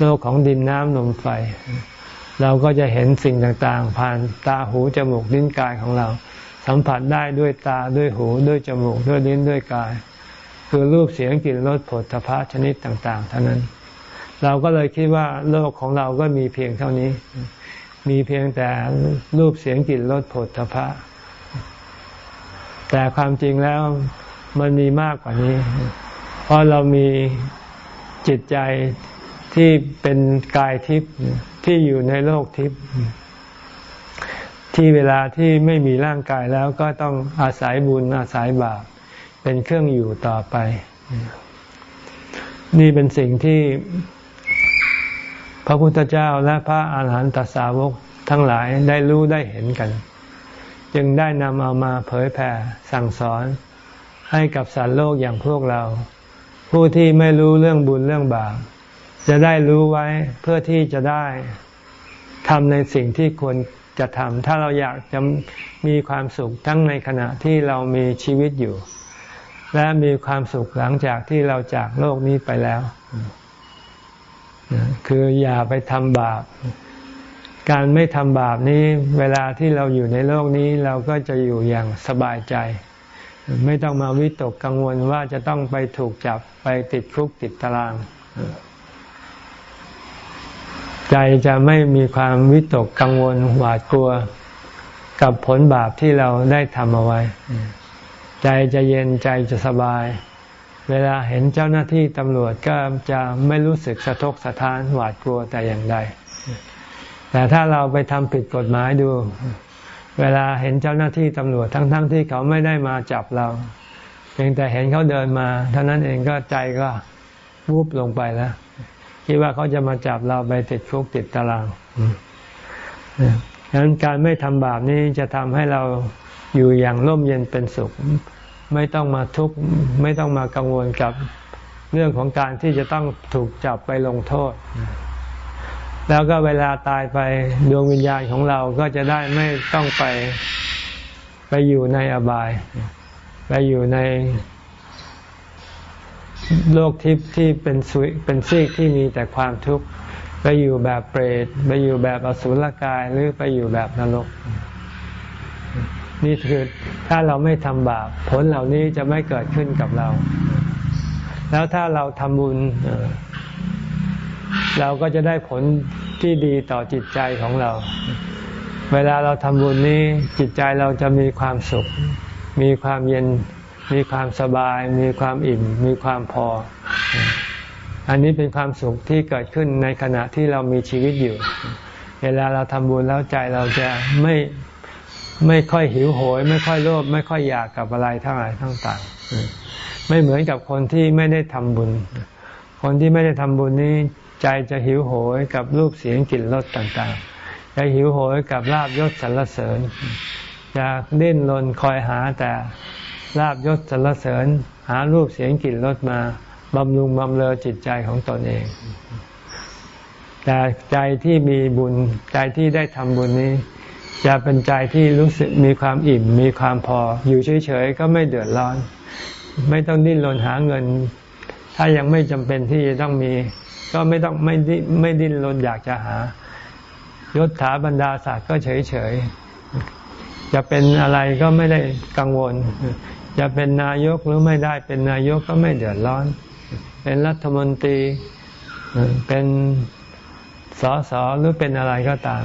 โลกของดินน้ำลมไฟ เราก็จะเห็นสิ่งต่างๆ ผ่านตาหูจมูกลิ้นกายของเรา สัมผัสได้ด้วยตาด้วยหูด้วยจมูกด้วยลิ้นด้วยกาย คือรูปเสียงกลิ่นรสผลทพะชนิดต่าง ๆ เท่านั้น เราก็เลยคิดว่าโลกของเราก็มีเพียงเท่านี้ มีเพียงแต่รูปเสียงกลิ่นรสผลทพะแต่ความจริงแล้วมันมีมากกว่านี้ เพราะเรามี จิตใจที่เป็นกายทิพย์ที่อยู่ในโลกทิพย์ที่เวลาที่ไม่มีร่างกายแล้วก็ต้องอาศัยบุญอาศัยบาปเป็นเครื่องอยู่ต่อไป นี่เป็นสิ่งที่พระพุทธเจ้าและพระอาหารหันตสาวกทั้งหลายได้รู้ได้เห็นกัน จึงได้นำเอามาเผยแผ่สั่งสอนให้กับสารโลกอย่างพวกเรา ผู้ที่ไม่รู้เรื่องบุญเรื่องบาปจะได้รู้ไว้เพื่อที่จะได้ทำในสิ่งที่ควรจะทำถ้าเราอยากจะมีความสุขทั้งในขณะที่เรามีชีวิตอยู่ และมีความสุขหลังจากที่เราจากโลกนี้ไปแล้ว คืออย่าไปทำบาป การไม่ทำบาปนี้ เวลาที่เราอยู่ในโลกนี้เราก็จะอยู่อย่างสบายใจ ไม่ต้องมาวิตกกังวลว่าจะต้องไปถูกจับไปติดคุกติดตาราง ใจจะไม่มีความวิตกกังวลหวาดกลัว กับผลบาปที่เราได้ทำเอาไว้ ใจจะเย็นใจจะสบาย เวลาเห็นเจ้าหน้าที่ตำรวจก็จะไม่รู้สึกสะทกสะท้านหวาดกลัวแต่อย่างใดแต่ถ้าเราไปทำผิดกฎหมายดู เวลาเห็นเจ้าหน้าที่ตำรวจทั้งๆทที่เขาไม่ได้มาจับเราเพียงแต่เห็นเขาเดินมาเท่านั้นเองก็ใจก็วูบลงไปแล้วคิดว่าเขาจะมาจับเราไปติดคุกติดตารางดังนั้นการไม่ทำบาปนี้จะทำให้เราอยู่อย่างร่มเย็นเป็นสุข ไม่ต้องมาทุกข์ไม่ต้องมากังวลกับเรื่องของการที่จะต้องถูกจับไปลงโทษ แล้วก็เวลาตายไปดวงวิญญาณของเราก็จะได้ไม่ต้องไปไปอยู่ในอบาย ไปอยู่ในโลกทิพย์ที่เป็นสุเป็นซีกที่มีแต่ความทุกข์ไปอยู่แบบเปรตไปอยู่แบบอสุรกายหรือไปอยู่แบบนรก นี่คือถ้าเราไม่ทำบาปผลเหล่านี้จะไม่เกิดขึ้นกับเรา แล้วถ้าเราทำบุญ เราก็จะได้ผลที่ดีต่อจิตใจของเรา เวลาเราทำบุญนี้จิตใจเราจะมีความสุข มีความเย็น มีความสบาย มีความอิ่ม มีความพอ อันนี้เป็นความสุขที่เกิดขึ้นในขณะที่เรามีชีวิตอยู่ เวลาเราทำบุญแล้วใจเราจะไม่ไม่ค่อยหิวโหย ไม่ค่อยโลภไม่ค่อยอยากกับอะไรทั้งหลายทั้งต่างไม่เหมือนกับคนที่ไม่ได้ทำบุญ คนที่ไม่ได้ทำบุญนี้ ใจจะหิวโหยกับรูปเสียงกลิ่นรสต่างๆ จะหิวโหยกับลาบยศสรรเสริญ จะดิ้นรนคอยหาแต่ลาบยศสรรเสริญ หารูปเสียงกลิ่นรสมาบำรุงบำเรอจิตใจของตนเองแต่ใจที่มีบุญใจที่ได้ทำบุญนี้ จะเป็นใจที่รู้สึกมีความอิ่ม มีความพอ อยู่เฉยๆก็ไม่เดือดร้อน ไม่ต้องดิ้นรนหาเงิน ถ้ายังไม่จำเป็นที่จะต้องมี ก็ไม่ต้องไม่ดิ้ไม่ดิ้นรนอยากจะหายศถาบรรดาศักดิ์ก็เฉยเฉยจะเป็นอะไรก็ไม่ได้กังวล จะเป็นนายกหรือไม่ได้เป็นนายกก็ไม่เดือดร้อน เป็นรัฐมนตรี เป็นสอสอหรือเป็นอะไรก็ตาม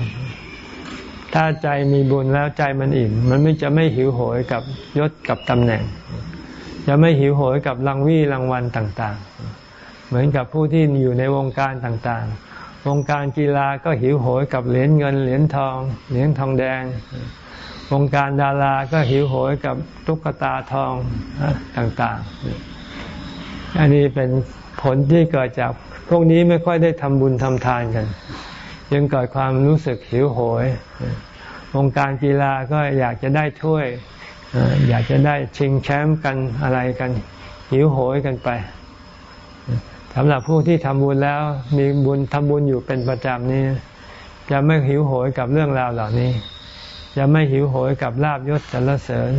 ถ้าใจมีบุญแล้วใจมันอิ่ม มันไม่จะไม่หิวโหยกับยศกับตำแหน่ง จะไม่หิวโหยกับรางวี่รางวัลต่าง ๆ เหมือนกับผู้ที่อยู่ในวงการต่างๆ วงการกีฬาก็หิวโหยกับเหรียญเงินเหรียญทอง เหรียญทองแดง วงการดาราก็หิวโหยกับตุ๊กตาทองต่างๆ อันนี้เป็นผลที่เกิดจากพวกนี้ไม่ค่อยได้ทำบุญทำทานกัน ยังเกิดความรู้สึกหิวโหย วงการกีฬาก็อยากจะได้ถ้วย อยากจะได้ชิงแชมป์กันอะไรกัน หิวโหยกันไป สำหรับผู้ที่ทำบุญแล้วมีบุญทำบุญอยู่เป็นประจำนี้จะไม่หิวโหยกับเรื่องราวเหล่านี้ จะไม่หิวโหยกับลาบยศสรรเสริญ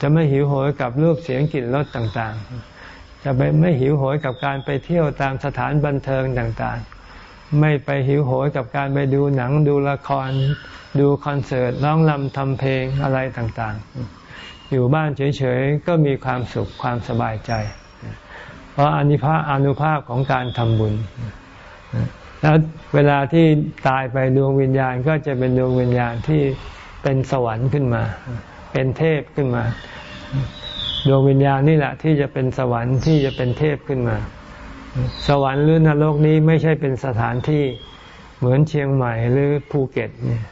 จะไม่หิวโหยกับรูปเสียงกลิ่นรสต่างๆ จะไปไม่หิวโหยกับการไปเที่ยวตามสถานบันเทิงต่างๆ ไม่ไปหิวโหยกับการไปดูหนังดูละคร ดูคอนเสิร์ตร้องรำทำเพลงอะไรต่างๆ อยู่บ้านเฉยๆ ก็มีความสุขความสบายใจ เพราะอนิภาอนุภาพของการทำบุญ แล้วเวลาที่ตายไปดวงวิญญาณก็จะเป็นดวงวิญญาณที่เป็นสวรรค์ขึ้นมา เป็นเทพขึ้นมา ดวงวิญญาณนี่แหละที่จะเป็นสวรรค์ที่จะเป็นเทพขึ้นมา สวรรค์หรือนรกนี้ไม่ใช่เป็นสถานที่เหมือนเชียงใหม่หรือภูเก็ตเนี่ย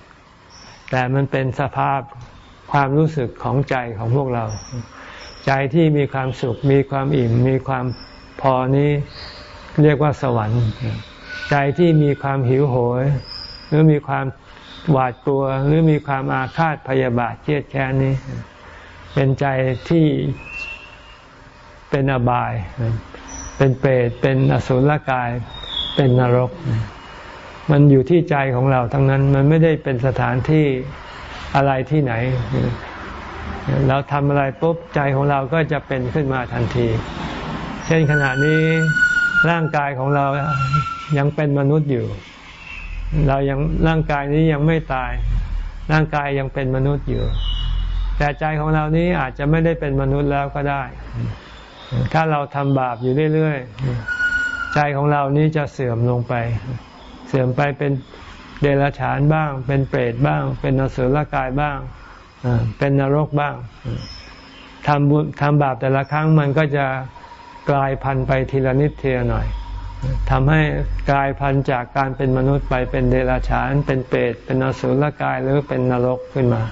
แต่มันเป็นสภาพความรู้สึกของใจของพวกเรา ใจที่มีความสุข มีความอิ่ม มีความ พอนี้เรียกว่าสวรรค์ ใจที่มีความหิวโหย หรือมีความหวาดกลัว หรือมีความอาฆาตพยาบาทเครียดแค้นนี้ เป็นใจที่เป็นอบาย เป็นเปรตเป็นอสุรกาย เป็นนรก มันอยู่ที่ใจของเราทั้งนั้นมันไม่ได้เป็นสถานที่อะไรที่ไหน เราทำอะไรปุ๊บใจของเราก็จะเป็นขึ้นมาทันที ช่นขณะนี้ร่างกายของเรายังเป็นมนุษย์อยู่ เรายังร่างกายนี้ยังไม่ตาย ร่างกายยังเป็นมนุษย์อยู่ แต่ใจของเรานี้อาจจะไม่ได้เป็นมนุษย์แล้วก็ได้ ถ้าเราทำบาปอยู่เรื่อยๆ ใจของเรานี้จะเสื่อมลงไป เสื่อมไปเป็นเดรัจฉานบ้าง เป็นเปรตบ้าง เป็นนสุลกายบ้าง เป็นนรกบ้างทำบุญทำบาปแต่ละครั้งมันก็จะ กลายพันธุ์ไปทีละนิดทีละหน่อยทำให้กลายพันธุ์จากการเป็นมนุษย์ไปเป็นเดรัจฉาน เป็นเปรตเป็นอสุรกายหรือเป็นนรกขึ้นมา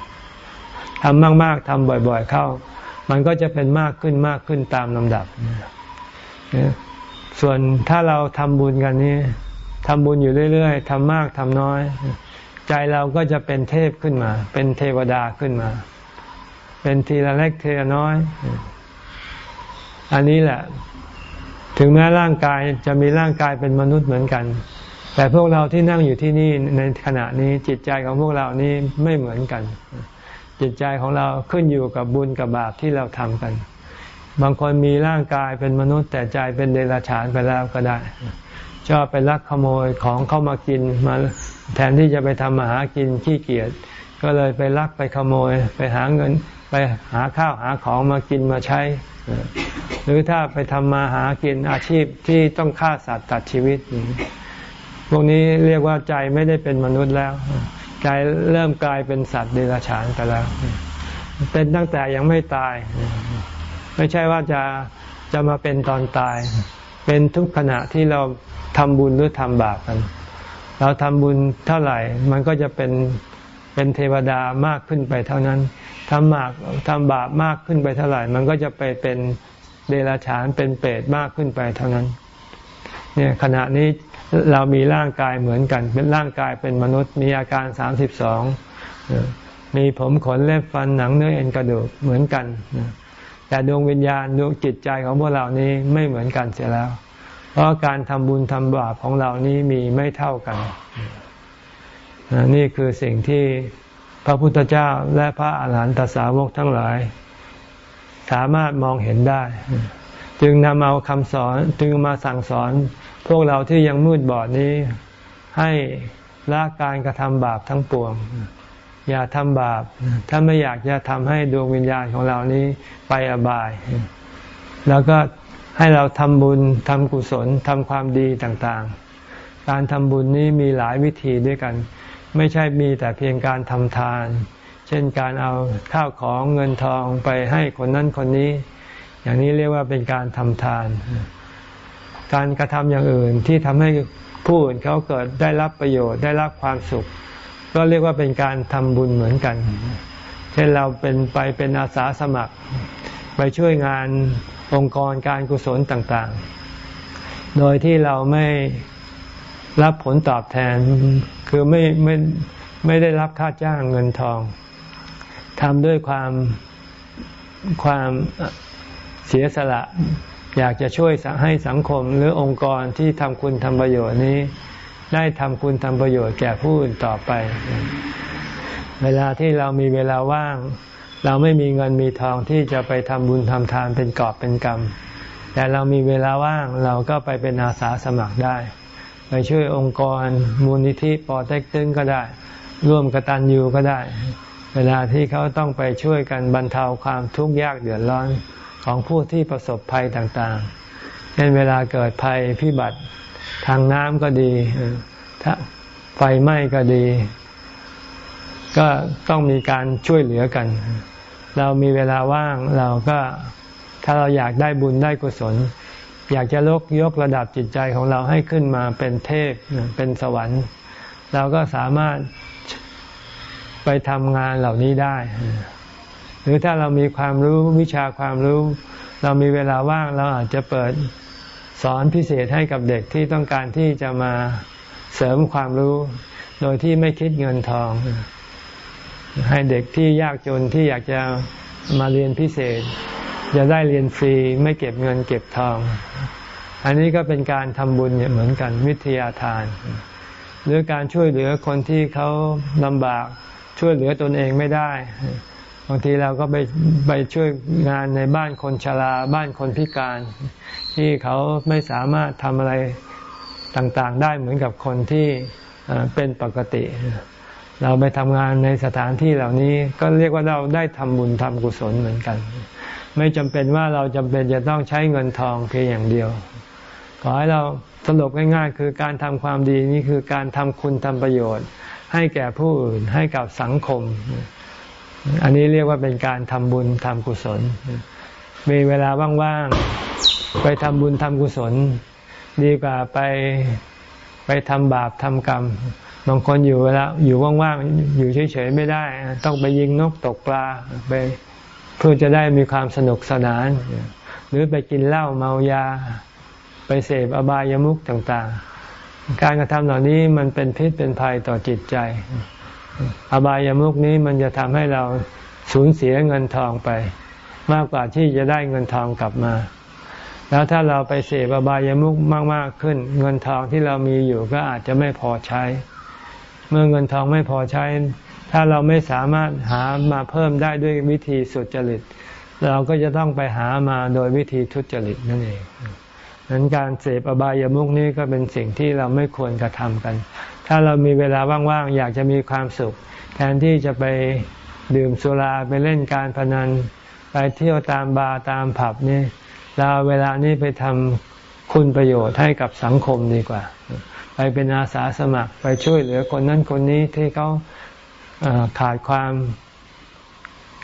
ทำมากๆทำบ่อยๆเข้า มันก็จะเป็นมากขึ้นมากขึ้นตามลำดับ ส่วนถ้าเราทำบุญกันนี้ทำบุญอยู่เรื่อยๆทำมากทำน้อย ใจเราก็จะเป็นเทพขึ้นมา เป็นเทวดาขึ้นมา เป็นทีละเล็กทีละน้อย อันนี้แหละ ถึงแม้ร่างกายจะมีร่างกายเป็นมนุษย์เหมือนกัน แต่พวกเราที่นั่งอยู่ที่นี่ในขณะนี้จิตใจของพวกเรานี้ไม่เหมือนกัน จิตใจของเราขึ้นอยู่กับบุญกับบาปที่เราทำกัน บางคนมีร่างกายเป็นมนุษย์แต่ใจเป็นเดรัจฉานไปแล้วก็ได้ชอบไปลักขโมยของเข้ามากินมาแทนที่จะไปทำมาหากินขี้เกียจก็เลยไปลักไปขโมย ไปหาเงิน ไปหาข้าวหาของมากินมาใช้ หรือถ้าไปทำมาหากินอาชีพที่ต้องฆ่าสัตว์ตัดชีวิตพวกนี้เรียกว่าใจไม่ได้เป็นมนุษย์แล้ว ใจเริ่มกลายเป็นสัตว์เดรัจฉานไปแล้ว เป็นตั้งแต่ยังไม่ตาย ไม่ใช่ว่าจะจะมาเป็นตอนตาย เป็นทุกขณะที่เราทำบุญหรือทำบาปกัน เราทำบุญเท่าไหร่ มันก็จะเป็นเป็นเทวดามากขึ้นไปเท่านั้น ทำมากทำบาปมากขึ้นไปเท่าไหร่ มันก็จะไปเป็นเดรัจฉานเป็นเปรตมากขึ้นไปเท่านั้น เนี่ยขณะนี้เรามีร่างกายเหมือนกัน เป็นร่างกายเป็นมนุษย์มีอาการสามสิบสองมีผมขนเล็บฟันหนังเนื้อเอ็นกระดูกเหมือนกัน แต่ดวงวิญญาณดวงจิตใจของพวกเรานี้ไม่เหมือนกันเสียแล้ว เพราะการทำบุญทำบาปของเรานี้มีไม่เท่ากัน นี่คือสิ่งที่ ระพุทธเจ้าและพระอาหารหันตสาวกทั้งหลาย สามารถมองเห็นได้ จึงนำเอาคำสอนจึงมาสั่งสอน พวกเราที่ยังมืดบอดนี้ ให้ละการกระทำบาปทั้งปวง อย่าทำบาป ถ้าไม่อยากจะทำให้ดวงวิญญาณของเรานี้ไปอบาย แล้วก็ให้เราทำบุญทำกุศลทำความดีต่างๆ การทำบุญนี้มีหลายวิธีด้วยกัน ไม่ใช่มีแต่เพียงการทำทาน เช่นการเอาข้าวของเงินทองไปให้คนนั้นคนนี้ อย่างนี้เรียกว่าเป็นการทำทาน การกระทำอย่างอื่นที่ทำให้ผู้อื่นเขาเกิดได้รับประโยชน์ได้รับความสุข ก็เรียกว่าเป็นการทำบุญเหมือนกัน เช่นเราเป็นไปเป็นอาสาสมัคร ไปช่วยงานองค์กรการกุศลต่างๆ โดยที่เราไม่รับผลตอบแทน คือไม่ไม่ไม่ได้รับค่าจ้างเงินทองทำด้วยความความเสียสละ อยากจะช่วยให้สังคมหรือองค์กรที่ทำคุณทำประโยชน์นี้ ได้ทำคุณทำประโยชน์แก่ผู้อื่นต่อไป เวลาที่เรามีเวลาว่าง เราไม่มีเงินมีทองที่จะไปทำบุญทำทานเป็นกอบเป็นกรรม แต่เรามีเวลาว่างเราก็ไปเป็นอาสาสมัครได้ ไปช่วยองค์กร มูลนิธิปอเต็กตึงก็ได้ ร่วมกตัญญูก็ได้ เวลาที่เขาต้องไปช่วยกันบรรเทาความทุกข์ยากเดือดร้อนของผู้ที่ประสบภัยต่างๆเช่นเวลาเกิดภัยพิบัติทางน้ำก็ดีถ้าไฟไหม้ก็ดี ก็ต้องมีการช่วยเหลือกัน เรามีเวลาว่างเราก็ถ้าเราอยากได้บุญได้กุศล อยากจะลกยกระดับจิตใจของเราให้ขึ้นมาเป็นเทพเป็นสวรรค์ เราก็สามารถไปทำงานเหล่านี้ได้ หรือถ้าเรามีความรู้วิชาความรู้ เรามีเวลาว่างเราอาจจะเปิดสอนพิเศษให้กับเด็กที่ต้องการที่จะมาเสริมความรู้ โดยที่ไม่คิดเงินทอง ให้เด็กที่ยากจนที่อยากจะมาเรียนพิเศษ จะได้เรียนฟรีไม่เก็บเงินเก็บทอง อันนี้ก็เป็นการทำบุญเหมือนกันวิทยาทาน หรือการช่วยเหลือคนที่เขาลำบากช่วยเหลือตนเองไม่ได้ บางทีเราก็ไปไปช่วยงานในบ้านคนชราบ้านคนพิการ ที่เขาไม่สามารถทำอะไรต่างๆ ได้เหมือนกับคนที่เป็นปกติ เราไปทำงานในสถานที่เหล่านี้ก็เรียกว่าเราได้ทำบุญทำกุศลเหมือนกัน ไม่จำเป็นว่าเราจำเป็นจะต้องใช้เงินทองเพียงอย่างเดียว ขอให้เราสรุปง่ายๆ คือการทำความดีนี่คือการทำคุณทำประโยชน์ ให้แก่ผู้อื่นให้กับสังคม อันนี้เรียกว่าเป็นการทำบุญทำกุศล มีเวลาว่างๆ ไปทำบุญทำกุศล ดีกว่าไปไปทำบาปทำกรรมบางคนอยู่เวลาอยู่ว่างๆ อยู่เฉยๆ ไม่ได้ ต้องไปยิงนกตกปลาไป เพื่อจะได้มีความสนุกสนาน หรือไปกินเหล้าเมายา ไปเสพอบายามุขต่างๆ การกระทำเหล่านี้มันเป็นพิษเป็นภัยต่อจิตใจ อบายามุขนี้มันจะทำให้เราสูญเสียเงินทองไป มากกว่าที่จะได้เงินทองกลับมา แล้วถ้าเราไปเสพอบายามุขมากๆขึ้น เงินทองที่เรามีอยู่ก็อาจจะไม่พอใช้ เมื่อเงินทองไม่พอใช้ ถ้าเราไม่สามารถหามาเพิ่มได้ด้วยวิธีสุจริต เราก็จะต้องไปหามาโดยวิธีทุจริตนั่นเองนั้นการเสพอบายามุกนี้ก็เป็นสิ่งที่เราไม่ควรกระทำกัน ถ้าเรามีเวลาว่างๆ อยากจะมีความสุข แทนที่จะไปดื่มสุราไปเล่นการพนันไปไปเที่ยวตามบาร์ตามผับนี่เราเวลานี้ไปทำคุณประโยชน์ให้กับสังคมดีกว่า ไปเป็นอาสาสมัครไปช่วยเหลือคนนั้นคนนี้ที่เขา ขาดความ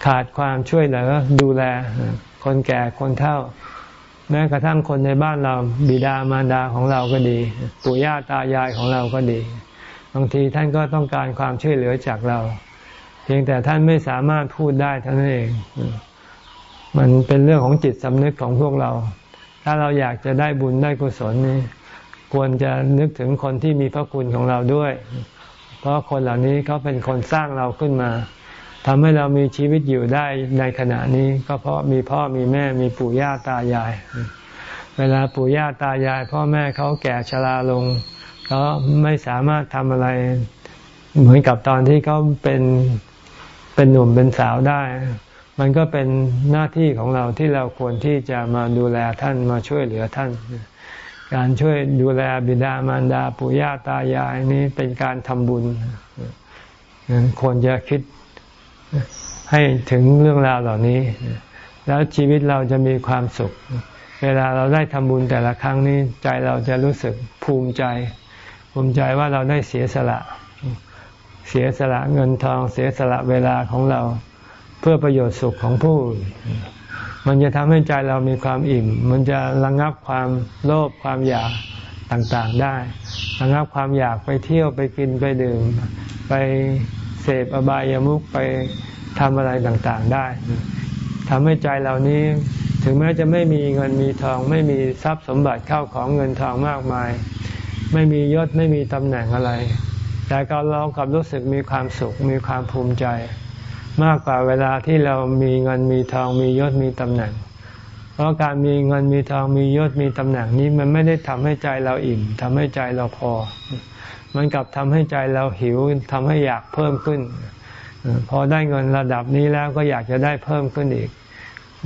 ขาดความช่วยเหลือดูแล คนแก่คนเฒ่า แม้กระทั่งคนในบ้านเราบิดามารดาของเราก็ดี ปู่ย่าตายายของเราก็ดี บางทีท่านก็ต้องการความช่วยเหลือจากเรา เพียงแต่ท่านไม่สามารถพูดได้เท่านั้นเอง มันเป็นเรื่องของจิตสำนึกของพวกเรา ถ้าเราอยากจะได้บุญได้กุศลนี่ควรจะนึกถึงคนที่มีพระคุณของเราด้วย เพราะคนเหล่านี้เขาเป็นคนสร้างเราขึ้นมาทำให้เรามีชีวิตอยู่ได้ในขณะนี้ ก็เพราะมีพ่อมีแม่มีปู่ย่าตายาย เวลาปู่ย่าตายาย พ่อแม่เขาแก่ชราลงเขาไม่สามารถทำอะไร เหมือนกับตอนที่เขาเป็นเป็นหนุ่มเป็นสาวได้ มันก็เป็นหน้าที่ของเราที่เราควรที่จะมาดูแลท่านมาช่วยเหลือท่าน การช่วยดูแลบิดามารดาปู่ย่าตายายนี้เป็นการทำบุญควรจะคิดให้ถึงเรื่องราวเหล่านี้ แล้วชีวิตเราจะมีความสุข เวลาเราได้ทำบุญแต่ละครั้งนี้ใจเราจะรู้สึกภูมิใจ ภูมิใจว่าเราได้เสียสละ เสียสละเงินทอง เสียสละเวลาของเรา เพื่อประโยชน์สุขของผู้อื่น มันจะทำให้ใจเรามีความอิ่ม มันจะระงงับความโลภความอยากต่างๆได้ระงับความอยากไปเที่ยวไปกินไปดื่ม ไปเสพอบายามุขไปทำอะไรต่างๆได้ทำให้ใจเหล่านี้ถึงแม้จะไม่มีเงินมีทอง ไม่มีทรัพย์สมบัติเข้าของเงินทองมากมาย ไม่มียศไม่มีตำแหน่งอะไร แต่ก็เรากับรู้สึกมีความสุขมีความภูมิใจ มากกว่าเวลาที่เรามีเงินมีทองมียศมีตำแหน่ง เพราะการมีเงินมีทองมียศมีตำแหน่งนี้มันไม่ได้ทำให้ใจเราอิ่มทำให้ใจเราพอ มันกลับทำให้ใจเราหิวทำให้อยากเพิ่มขึ้น พอได้เงินระดับนี้แล้วก็อยากจะได้เพิ่มขึ้นอีก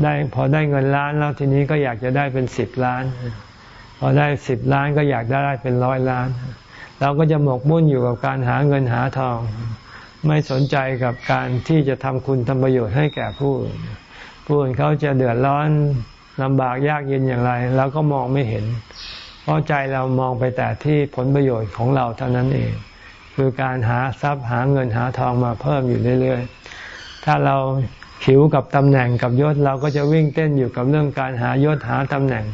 ได้พอได้เงินล้านแล้วทีนี้ก็อยากจะได้เป็นสิบล้าน พอได้สิบล้านก็อยากได้เป็นร้อยล้าน เราก็จะหมกมุ่นอยู่กับการหาเงินหาทอง ไม่สนใจกับการที่จะทำคุณทำประโยชน์ให้แก่ผู้อื่นผู้อื่นเขาจะเดือดร้อนลำบากยากเย็นอย่างไรเราก็มองไม่เห็น เพราะใจเรามองไปแต่ที่ผลประโยชน์ของเราเท่านั้นเอง คือการหาทรัพย์หาเงินหาทองมาเพิ่มอยู่เรื่อยๆ ถ้าเราขิวกับตำแหน่งกับยศเราก็จะวิ่งเต้นอยู่กับเรื่องการหายศหาตำแหน่ง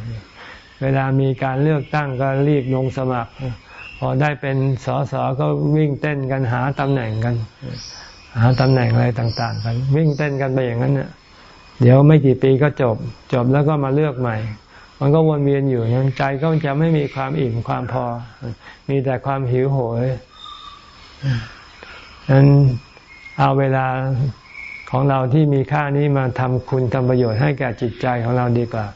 เวลามีการเลือกตั้งก็รีบลงสมัคร พอได้เป็นสสก็วิ่งเต้นกันหาตำแหน่งกัน หาตำแหน่งอะไรต่างๆ กัน วิ่งเต้นกันไปอย่างนั้นเนี่ยเดี๋ยวไม่กี่ปีก็จบ จบแล้วก็มาเลือกใหม่ มันก็วนเวียนอยู่นั้นใจก็จะไม่มีความอิ่มความพอ มีแต่ความหิวโหยนั้นเอาเวลาของเราที่มีค่านี้มาทำคุณทำประโยชน์ให้แก่จิตใจของเราดีกว่า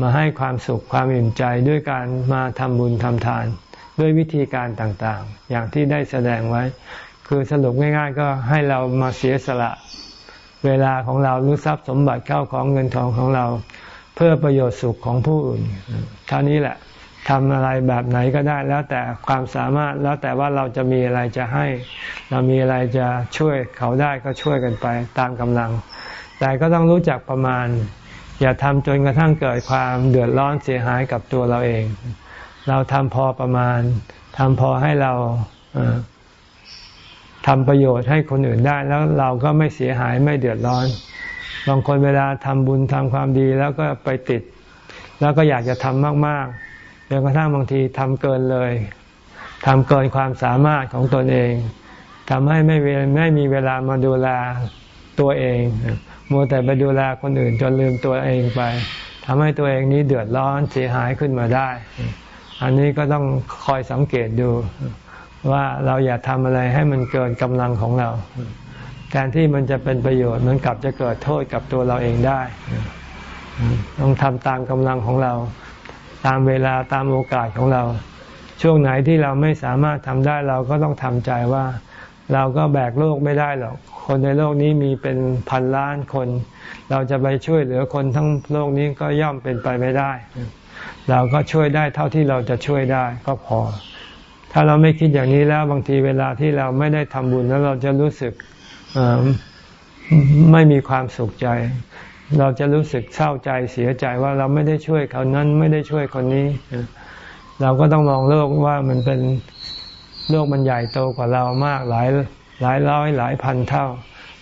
มาให้ความสุขความอิ่มใจด้วยการมาทำบุญทำทาน ด้วยวิธีการต่างๆ อย่างที่ได้แสดงไว้ คือสรุปง่ายๆ ก็ให้เรามาเสียสละ เวลาของเราหรือทรัพย์สมบัติเข้าของเงินทองของเรา เพื่อประโยชน์สุขของผู้อื่นเท่านี้แหละทำอะไรแบบไหนก็ได้แล้วแต่ความสามารถแล้วแต่ว่าเราจะมีอะไรจะให้ เรามีอะไรจะช่วยเขาได้ก็ช่วยกันไปตามกำลัง แต่ก็ต้องรู้จักประมาณ อย่าทำจนกระทั่งเกิดความเดือดร้อนเสียหายกับตัวเราเอง เราทำพอประมาณทำพอให้เราทำประโยชน์ให้คนอื่นได้แล้วเราก็ไม่เสียหายไม่เดือดร้อน บางคนเวลาทำบุญทำความดีแล้วก็ไปติด แล้วก็อยากจะทำมากๆจนกระทั่งบางทีทำเกินเลยทำเกินความสามารถของตนเองทำให้ไม่ไม่มีเวลามาดูแลตัวเองมัวแต่ไปดูแลคนอื่นจนลืมตัวเองไปทำให้ตัวเองนี้เดือดร้อนเสียหายขึ้นมาได้ อันนี้ก็ต้องคอยสังเกตดูว่าเราอย่าทำอะไรให้มันเกินกำลังของเรา แทนที่มันจะเป็นประโยชน์มันกลับจะเกิดโทษกับตัวเราเองได้ ต้องทำตามกำลังของเรา ตามเวลาตามโอกาสของเรา ช่วงไหนที่เราไม่สามารถทำได้เราก็ต้องทำใจว่า เราก็แบกโลกไม่ได้หรอก คนในโลกนี้มีเป็นพันล้านคน เราจะไปช่วยเหลือคนทั้งโลกนี้ก็ย่อมเป็นไปไม่ได้ เราก็ช่วยได้เท่าที่เราจะช่วยได้ก็พอ ถ้าเราไม่คิดอย่างนี้แล้วบางทีเวลาที่เราไม่ได้ทำบุญแล้วเราจะรู้สึกไม่มีความสุขใจ เราจะรู้สึกเศร้าใจเสียใจว่าเราไม่ได้ช่วยเขานั้นไม่ได้ช่วยคนนี้ เราก็ต้องมองโลกว่ามันเป็นโลกมันใหญ่โตกว่าเรามากหลายหลายร้อยหลายพันเท่า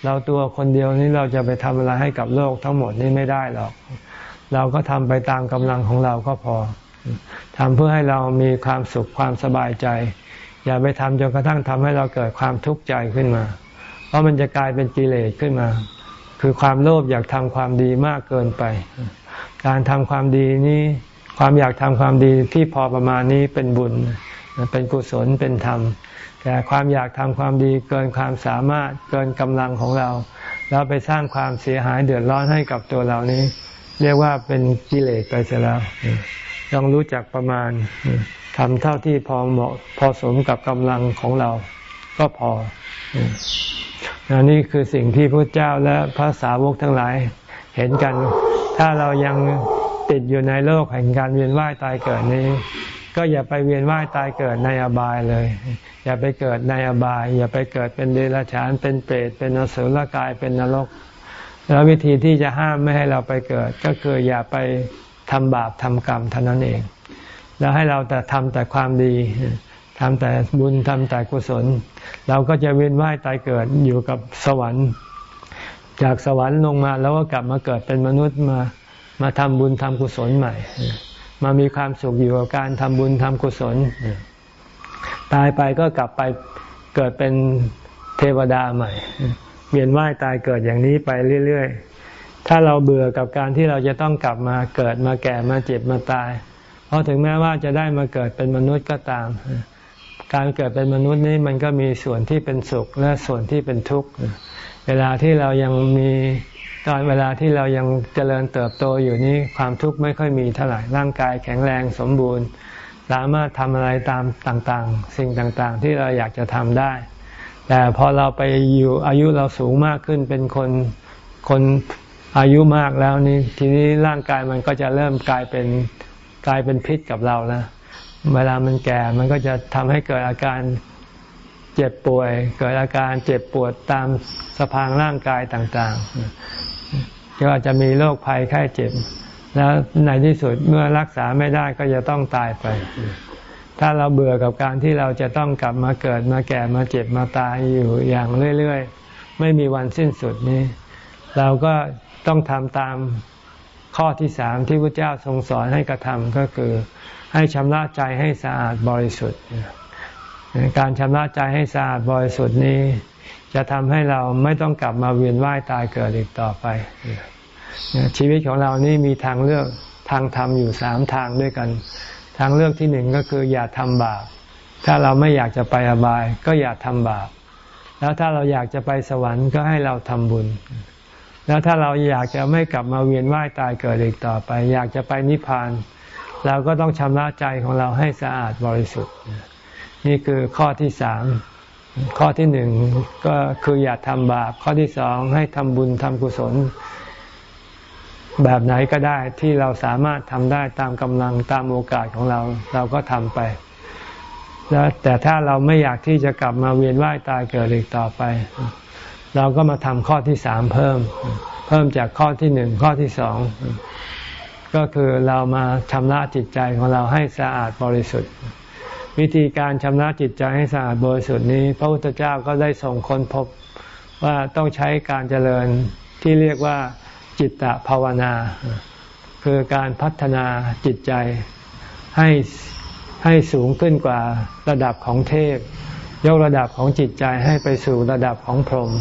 เราตัวคนเดียวนี้เราจะไปทำอะไรให้กับโลกทั้งหมดนี้ไม่ได้หรอก เราก็ทำไปตามกำลังของเราก็พอทำเพื่อให้เรามีความสุขความสบายใจ อย่าไปทำจนกระทั่งทำให้เราเกิดความทุกข์ใจขึ้นมา เพราะมันจะกลายเป็นกิเลสขึ้นมา คือความโลภอยากทำความดีมากเกินไป การทำความดีนี้ ความอยากทำความดีที่พอประมาณนี้เป็นบุญ เป็นกุศลเป็นธรรม แต่ความอยากทำความดีเกินความสามารถเกินกำลังของเรา แล้วไปสร้างความเสียหายเดือดร้อนให้กับตัวเรานี้ เรียกว่าเป็นกิเลสไปเสียแล้วต้องรู้จักประมาณทำเท่าที่พอเหมาะพอสมกับกำลังของเราก็พอนนี่คือสิ่งที่พระเจ้าและพระสาวกทั้งหลาย เห็นกัน ถ้าเรายังติดอยู่ในโลกแห่งการเวียนว่ายตายเกิดนี้ ก็อย่าไปเวียนว่ายตายเกิดในอบายเลย อย่าไปเกิดในอบาย อย่าไปเกิดเป็นเดรัจฉานเป็นเปรตเป็นอสุรกายเป็นนรก แล้ววิธีที่จะห้ามไม่ให้เราไปเกิด ก็คืออย่าไปทำบาปทำกรรมเท่านั้นเอง แล้วให้เราแต่ทำแต่ความดีทำแต่บุญทำแต่กุศล เราก็จะเวียนว่ายตายเกิดอยู่กับสวรรค์ จากสวรรค์ลงมาแล้วก็กลับมาเกิดเป็นมนุษย์มามาทำบุญทำกุศลใหม่ มามีความสุขอยู่กับการทำบุญทำกุศล ตายไปก็กลับไปเกิดเป็นเทวดาใหม่ เวียนว่ายตายเกิดอย่างนี้ไปเรื่อยๆ ถ้าเราเบื่อกับการที่เราจะต้องกลับมาเกิดมาแก่มาเจ็บมาตาย เพราะถึงแม้ว่าจะได้มาเกิดเป็นมนุษย์ก็ตาม การเกิดเป็นมนุษย์นี้มันก็มีส่วนที่เป็นสุขและส่วนที่เป็นทุกข์ เวลาที่เรายังมีตอนเวลาที่เรายังเจริญเติบโตอยู่นี้ความทุกข์ไม่ค่อยมีเท่าไหร่ร่างกายแข็งแรงสมบูรณ์ สามารถทำอะไรตามต่างๆ สิ่งต่างๆ ที่เราอยากจะทำได้ แต่พอเราไปอยู่อายุเราสูงมากขึ้นเป็นคนคนอายุมากแล้วนี่ทีนี้ร่างกายมันก็จะเริ่มกลายเป็นกลายเป็นพิษกับเราแล้วเวลามันแก่มันก็จะทำให้เกิดอาการเจ็บป่วย เกิดอาการเจ็บปวดตามสะพางร่างกายต่างๆ ก็อาจจะมีโรคภัยไข้เจ็บ แล้วในที่สุดเมื่อรักษาไม่ได้ก็จะต้องตายไป ถ้าเราเบื่อกับการที่เราจะต้องกลับมาเกิดมาแก่มาเจ็บมาตายอยู่อย่างเรื่อยๆ ไม่มีวันสิ้นสุดนี้ เราก็ต้องทำตามข้อที่สามที่พระเจ้าทรงสอนให้กระทำก็คือ ให้ชำระใจให้สะอาดบริสุทธิ์ การชำระใจให้สะอาดบริสุทธิ์นี้ จะทำให้เราไม่ต้องกลับมาเวียนว่ายตายเกิดอีกต่อไป ชีวิตของเรานี่มีทางเลือกทางธรรมอยู่สามทางด้วยกัน ทางเลือกที่หนึ่งก็คืออย่าทำบาป ถ้าเราไม่อยากจะไปอบาย ก็อย่าทำบาป แล้วถ้าเราอยากจะไปสวรรค์ก็ให้เราทำบุญ แล้วถ้าเราอยากจะไม่กลับมาเวียนว่ายตายเกิดอีกต่อไป อยากจะไปนิพพาน เราก็ต้องชำระใจของเราให้สะอาดบริสุทธิ์ นี่คือข้อที่สามข้อที่หนึ่งก็คืออย่าทำบาป ข้อที่สองให้ทำบุญทำกุศล แบบไหนก็ได้ที่เราสามารถทำได้ตามกำลังตามโอกาสของเราเราก็ทำไป แล้วแต่ถ้าเราไม่อยากที่จะกลับมาเวียนว่ายตายเกิดอีกต่อไป เราก็มาทำข้อที่สามเพิ่ม เพิ่มจากข้อที่หนึ่งข้อที่สองก็คือเรามาชำระจิตใจของเราให้สะอาดบริสุทธิ์ วิธีการชำระจิตใจให้สะอาดบริสุทธิ์นี้ พระพุทธเจ้าก็ได้ส่งค้นพบว่าต้องใช้การเจริญที่เรียกว่า จิตตภาวนา คือการพัฒนาจิตใจให้ให้สูงขึ้นกว่าระดับของเทพ ยกระดับของจิตใจให้ไปสู่ระดับของพรหม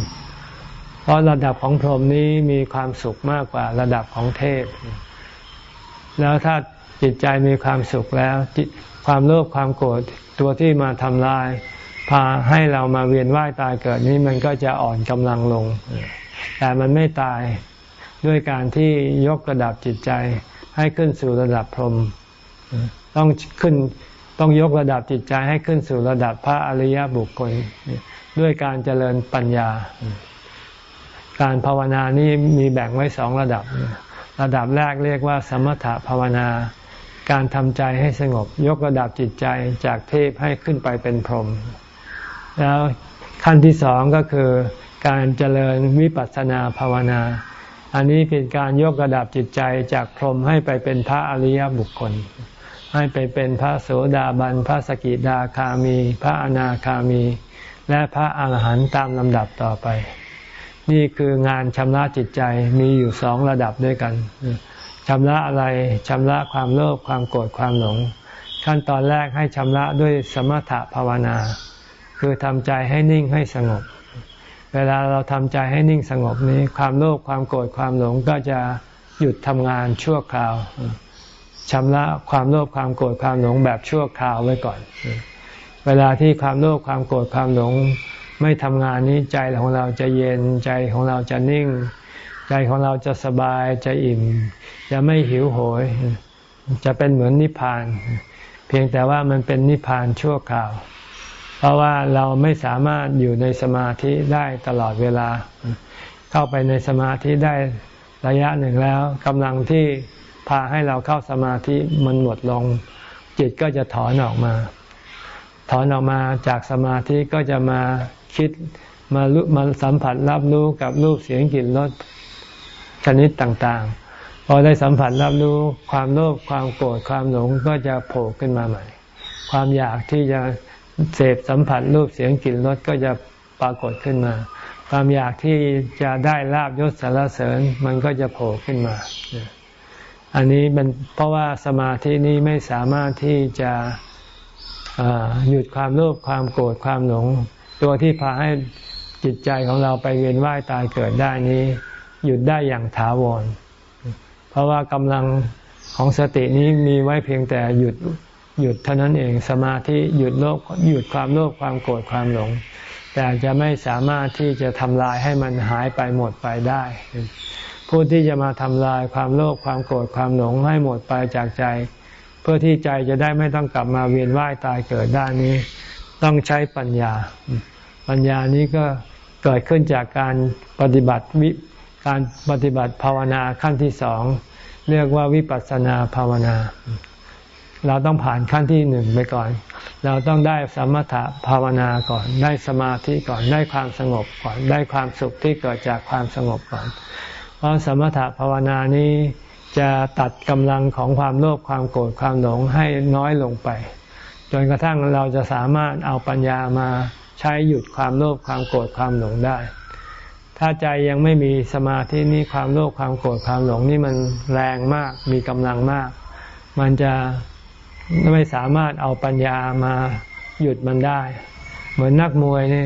เพราะระดับของพรหมนี้มีความสุขมากกว่าระดับของเทพ แล้วถ้าจิตใจมีความสุขแล้ว ความโลภความโกรธตัวที่มาทำลาย พาให้เรามาเวียนว่ายตายเกิดนี้มันก็จะอ่อนกำลังลง แต่มันไม่ตาย ด้วยการที่ยกระดับจิตใจให้ขึ้นสู่ระดับพรหมต้องขึ้นต้องยกระดับจิตใจให้ขึ้นสู่ระดับพระอริยบุคคล ด้วยการเจริญปัญญา การภาวนานี้มีแบ่งไว้สองระดับ ระดับแรกเรียกว่าสมถภาวนา การทำใจให้สงบ ยกระดับจิตใจจากเทพให้ขึ้นไปเป็นพรหมแล้วขั้นที่สองก็คือการเจริญวิปัสสนาภาวนา อันนี้เป็นการยกระดับจิตใจจากพรหมให้ไปเป็นพระอริยบุคคล ให้ไปเป็นพระโสดาบัน พระสกิดาคามี พระอนาคามี และพระอาหารหันต์ตามลำดับต่อไป นี่คืองานชำระจิตใจมีอยู่สองระดับด้วยกันชำระอะไรชำระความโลภความโกรธความหลง ขั้นตอนแรกให้ชำระด้วยสมถะภาวนา คือทำใจให้นิ่งให้สงบ เวลาเราทำใจให้นิ่งสงบนี้ ความโลภความโกรธความหลงก็จะหยุดทำงานชั่วคราวชำระความโลภความโกรธความหลงแบบชั่วคราวไว้ก่อน เวลาที่ความโลภความโกรธความหลงไม่ทำงานนี้ใจของเราจะเย็นใจของเราจะนิ่ง ใจของเราจะสบายจะอิ่ม จะไม่หิวโหย จะเป็นเหมือนนิพพาน เพียงแต่ว่ามันเป็นนิพพานชั่วคราว ราะว่าเราไม่สามารถอยู่ในสมาธิได้ตลอดเวลา เข้าไปในสมาธิได้ระยะหนึ่งแล้วกำลังที่พาให้เราเข้าสมาธิมันหมดลง จิตก็จะถอนออกมา ถอนออกมาจากสมาธิก็จะมาคิดมาลุมาสัมผัสรับรู้กับรูปเสียงกลิ่นรสชนิดต่างๆ พอได้สัมผัสรับรู้ความโลภความโกรธความหลงก็จะโผล่ขึ้นมาใหม่ ความอยากที่จะ เสพสัมผัสรูปเสียงกลิ่นรสก็จะปรากฏขึ้นมา ความอยากที่จะได้ลาบยศสารเสริญมันก็จะโผล่ขึ้นมา อันนี้เป็นเพราะว่าสมาธินี้ไม่สามารถที่จะหยุดความโลภความโกรธความหลง ตัวที่พาให้จิตใจของเราไปเวียนว่ายตายเกิดได้นี้ หยุดได้อย่างถาวร เพราะว่ากำลังของสตินี้มีไว้เพียงแต่หยุด หยุดเท่านั้นเองสมาธิหยุดโลภหยุดความโลภความโกรธความหลง แต่จะไม่สามารถที่จะทำลายให้มันหายไปหมดไปได้ ผู้ที่จะมาทำลายความโลภความโกรธความหลงให้หมดไปจากใจ เพื่อที่ใจจะได้ไม่ต้องกลับมาเวียนว่ายตายเกิดได้นี้ ต้องใช้ปัญญา ปัญญานี้ก็เกิดขึ้นจากการปฏิบัติวิการปฏิบัติภาวนาขั้นที่สองเรียกว่าวิปัสสนาภาวนา เราต้องผ่านขั้นที่หนึ่งไปก่อน เราต้องได้สมถะภาวนาก่อน ได้สมาธิก่อน ได้ความสงบก่อน ได้ความสุขที่เกิดจากความสงบก่อน เพราะสมถะภาวนานี้จะตัดกำลังของความโลภความโกรธความหลงให้น้อยลงไป จนกระทั่งเราจะสามารถเอาปัญญามาใช้หยุดความโลภความโกรธความหลงได้ ถ้าใจยังไม่มีสมาธินี้ความโลภความโกรธความหลงนี่มันแรงมากมีกำลังมาก มันจะ ไม่สามารถเอาปัญญามาหยุดมันได้ เหมือนนักมวยนี่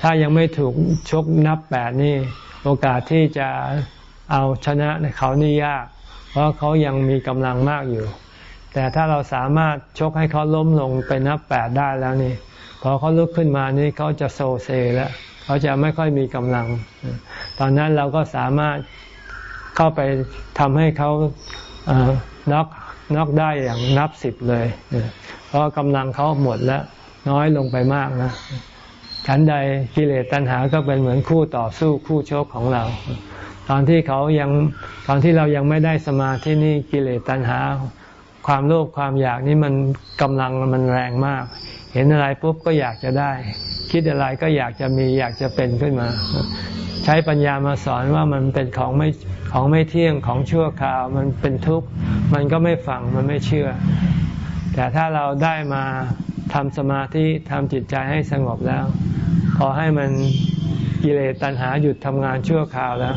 ถ้ายังไม่ถูกชกนับแปดนี่ โอกาสที่จะเอาชนะเขานี่ยาก เพราะเขายังมีกำลังมากอยู่ แต่ถ้าเราสามารถชกให้เขาล้มลงไปนับแปดได้แล้วนี่พอเขาลุกขึ้นมานี่เขาจะโซเซแล้วเขาจะไม่ค่อยมีกำลัง ตอนนั้นเราก็สามารถเข้าไปทำให้เขาน็อก น็อกได้อย่างนับสิบเลย เพราะกำลังเขาหมดแล้วน้อยลงไปมากนะฉันใดกิเลสตัณหาก็เป็นเหมือนคู่ต่อสู้คู่ชกของเรา ตอนที่เขายังตอนที่เรายังไม่ได้สมาธินี่กิเลสตัณหา ความโลภความอยากนี่มันกำลังมันแรงมาก เห็นอะไรปุ๊บก็อยากจะได้ คิดอะไรก็อยากจะมีอยากจะเป็นขึ้นมา ใช้ปัญญามาสอนว่ามันเป็นของไม่ของไม่เที่ยงของชั่วคราว มันเป็นทุกข์ มันก็ไม่ฟังมันไม่เชื่อ แต่ถ้าเราได้มาทำสมาธิทำจิตใจให้สงบแล้ว พอให้มันกิเลสตัณหาหยุดทำงานชั่วคราวแล้ว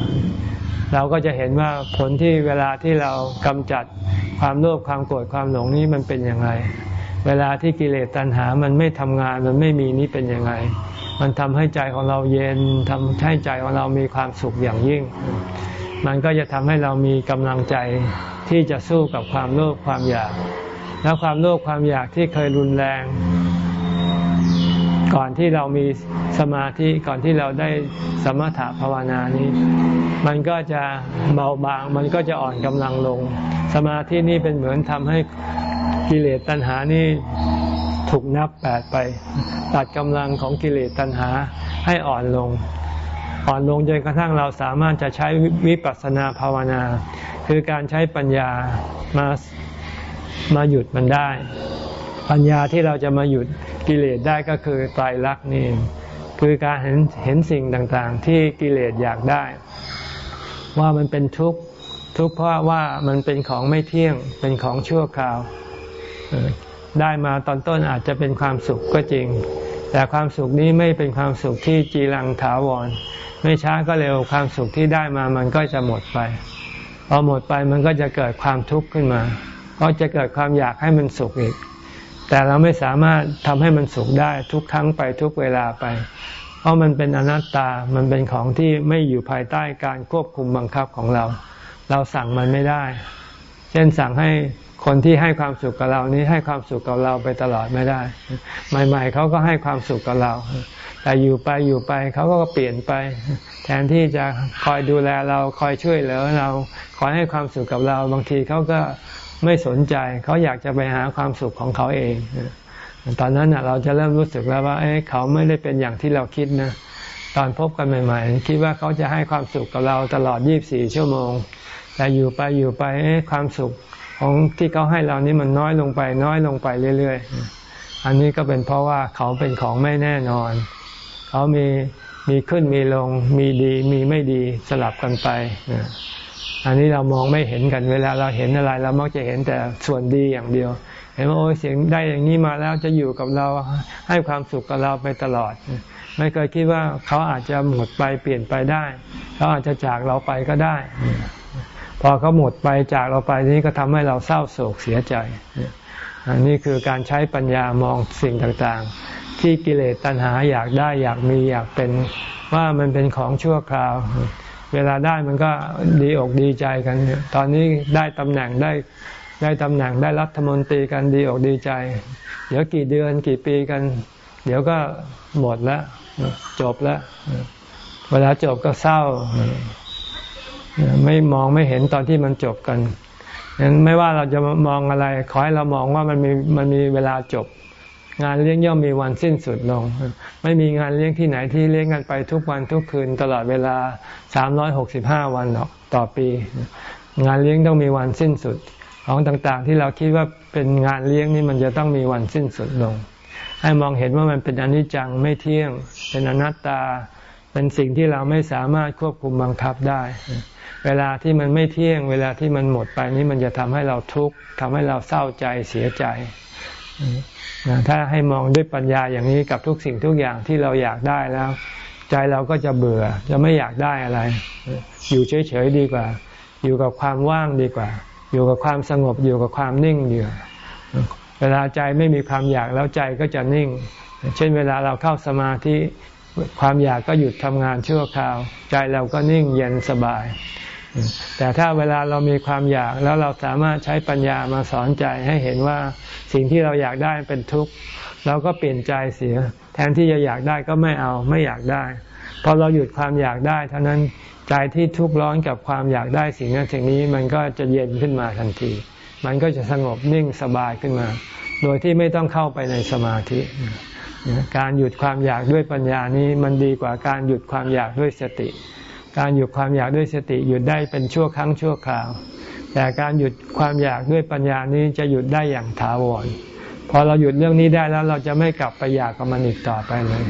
เราก็จะเห็นว่าผลที่เวลาที่เรากำจัดความโลภความโกรธความหลงนี้มันเป็นอย่างไร เวลาที่กิเลสตัณหามันไม่ทำงานมันไม่มีนี้เป็นยังไง มันทำให้ใจของเราเย็นทำให้ใจของเรามีความสุขอย่างยิ่ง มันก็จะทำให้เรามีกำลังใจ ที่จะสู้กับความโลภความอยาก แล้วความโลภความอยากที่เคยรุนแรง ก่อนที่เรามีสมาธิก่อนที่เราได้สมถะภาวนานี้ มันก็จะเบาบาง มันก็จะอ่อนกำลังลง สมาธินี่เป็นเหมือนทำให้กิเลสตัณหานี่ถูกนับแปดไป ตัดกำลังของกิเลสตัณหาให้อ่อนลง อ่อนลงจนกระทั่งเราสามารถจะใช้วิปัสสนาภาวนา คือการใช้ปัญญามามาหยุดมันได้ ปัญญาที่เราจะมาหยุดกิเลสได้ก็คือไตรลักษณ์นี่คือการเห็นเห็นสิ่งต่างๆ ที่กิเลสอยากได้ ว่ามันเป็นทุกข์ทุกข์เพราะว่ามันเป็นของไม่เที่ยงเป็นของชั่วคราว ได้มาตอนต้นอาจจะเป็นความสุขก็จริง แต่ความสุขนี้ไม่เป็นความสุขที่จีรังถาวร ไม่ช้าก็เร็วความสุขที่ได้มามันก็จะหมดไป พอหมดไปมันก็จะเกิดความทุกข์ขึ้นมาเพราะจะเกิดความอยากให้มันสุขอีก แต่เราไม่สามารถทำให้มันสุขได้ทุกครั้งไปทุกเวลาไป เพราะมันเป็นอนัตตา มันเป็นของที่ไม่อยู่ภายใต้การควบคุมบังคับของเรา เราสั่งมันไม่ได้ เช่นสั่งให้คนที่ให้ความสุขกับเรานี้ให้ความสุขกับเราไปตลอดไม่ได้ ใหม่ ๆเขาก็ให้ความสุขกับเรา แต่อยู่ไปอยู่ไปเขาก็เปลี่ยนไป แทนที่จะคอยดูแลเราคอยช่วยเหลือเราคอยให้ความสุขกับเรา บางทีเขาก็ไม่สนใจ เขาอยากจะไปหาความสุขของเขาเอง ตอนนั้นเราจะเริ่มรู้สึกแล้วว่าเเขาไม่ได้เป็นอย่างที่เราคิดนะตอนพบกันใหม่ ๆ คิดว่าเขาจะให้ความสุขกับเราตลอด 24 ชั่วโมง แต่อยู่ไปอยู่ไปความสุขของที่เขาให้เรานี่มันน้อยลงไป น้อยลงไปเรื่อย ๆ อันนี้ก็เป็นเพราะว่าเขาเป็นของไม่แน่นอน เขามีมีขึ้นมีลง มีดีมีไม่ดีสลับกันไป อันนี้เรามองไม่เห็นกันเวลาเราเห็นอะไร เรามักจะเห็นแต่ส่วนดีอย่างเดียว เห็นว่าโอ้เสียงได้อย่างนี้มาแล้วจะอยู่กับเราให้ความสุขกับเราไปตลอด ไม่เคยคิดว่าเขาอาจจะหมดไปเปลี่ยนไปได้เขาอาจจะจากเราไปก็ได้ พอเขาหมดไปจากเราไปนี้ก็ทำให้เราเศร้าโศกเสียใจอันนี้คือการใช้ปัญญามองสิ่งต่างๆ ที่กิเลสตัณหาอยากได้อยากมีอยากเป็นว่ามันเป็นของชั่วคราว เวลาได้มันก็ดีอกดีใจกัน ตอนนี้ได้ตำแหน่งได้ได้ตำแหน่งได้รัฐมนตรีกันดีอกดีใจ เดี๋ยวกี่เดือนกี่ปีกัน เดี๋ยวก็หมดแล้วจบแล้ว เวลาจบก็เศร้า ไม่มองไม่เห็นตอนที่มันจบกันนั้นไม่ว่าเราจะมองอะไร ขอให้เรามองว่ามันมีมันมีเวลาจบ งานเลี้ยงย่อมมีวันสิ้นสุดลง ไม่มีงานเลี้ยงที่ไหนที่เลี้ยงกันไปทุกวันทุกคืนตลอดเวลาสามร้อยหกสิบห้าวันต่อปี งานเลี้ยงต้องมีวันสิ้นสุด ของต่างๆ ที่เราคิดว่าเป็นงานเลี้ยงนี่มันจะต้องมีวันสิ้นสุดลง ให้มองเห็นว่ามันเป็นอนิจจังไม่เที่ยง เป็นอนัตตา เป็นสิ่งที่เราไม่สามารถควบคุมบังคับได้ เวลาที่มันไม่เที่ยง เวลาที่มันหมดไปนี้มันจะทำให้เราทุกข์ทำให้เราเศร้าใจเสียใจ ถ้าให้มองด้วยปัญญาอย่างนี้กับทุกสิ่งทุกอย่างที่เราอยากได้แล้ว ใจเราก็จะเบื่อจะไม่อยากได้อะไร อยู่เฉยๆดีกว่า อยู่กับความว่างดีกว่า อยู่กับความสงบอยู่กับความนิ่งดีกว่าเวลาใจไม่มีความอยากแล้วใจก็จะนิ่ง เช่นเวลาเราเข้าสมาธิความอยากก็หยุดทำงานชั่วคราว ใจเราก็นิ่งเย็นสบาย แต่ถ้าเวลาเรามีความอยากแล้วเราสามารถใช้ปัญญามาสอนใจให้เห็นว่าสิ่งที่เราอยากได้เป็นทุกข์เราก็เปลี่ยนใจเสีย แทนที่จะอยากได้ก็ไม่เอาไม่อยากได้พอเราหยุดความอยากได้เท่านั้นใจที่ทุกข์ร้อนกับความอยากได้สิ่งนั้นสิ่งนี้มันก็จะเย็นขึ้นมาทันที มันก็จะสงบนิ่งสบายขึ้นมา โดยที่ไม่ต้องเข้าไปในสมาธิการหยุดความอยากด้วยปัญญานี้มันดีกว่าการหยุดความอยากด้วยสติ การหยุดความอยากด้วยสติหยุดได้เป็นชั่วครั้งชั่วคราว แต่การหยุดความอยากด้วยปัญญานี้จะหยุดได้อย่างถาวรพอเราหยุดเรื่องนี้ได้แล้วเราจะไม่กลับไปอยากกับมันอีกต่อไปเลย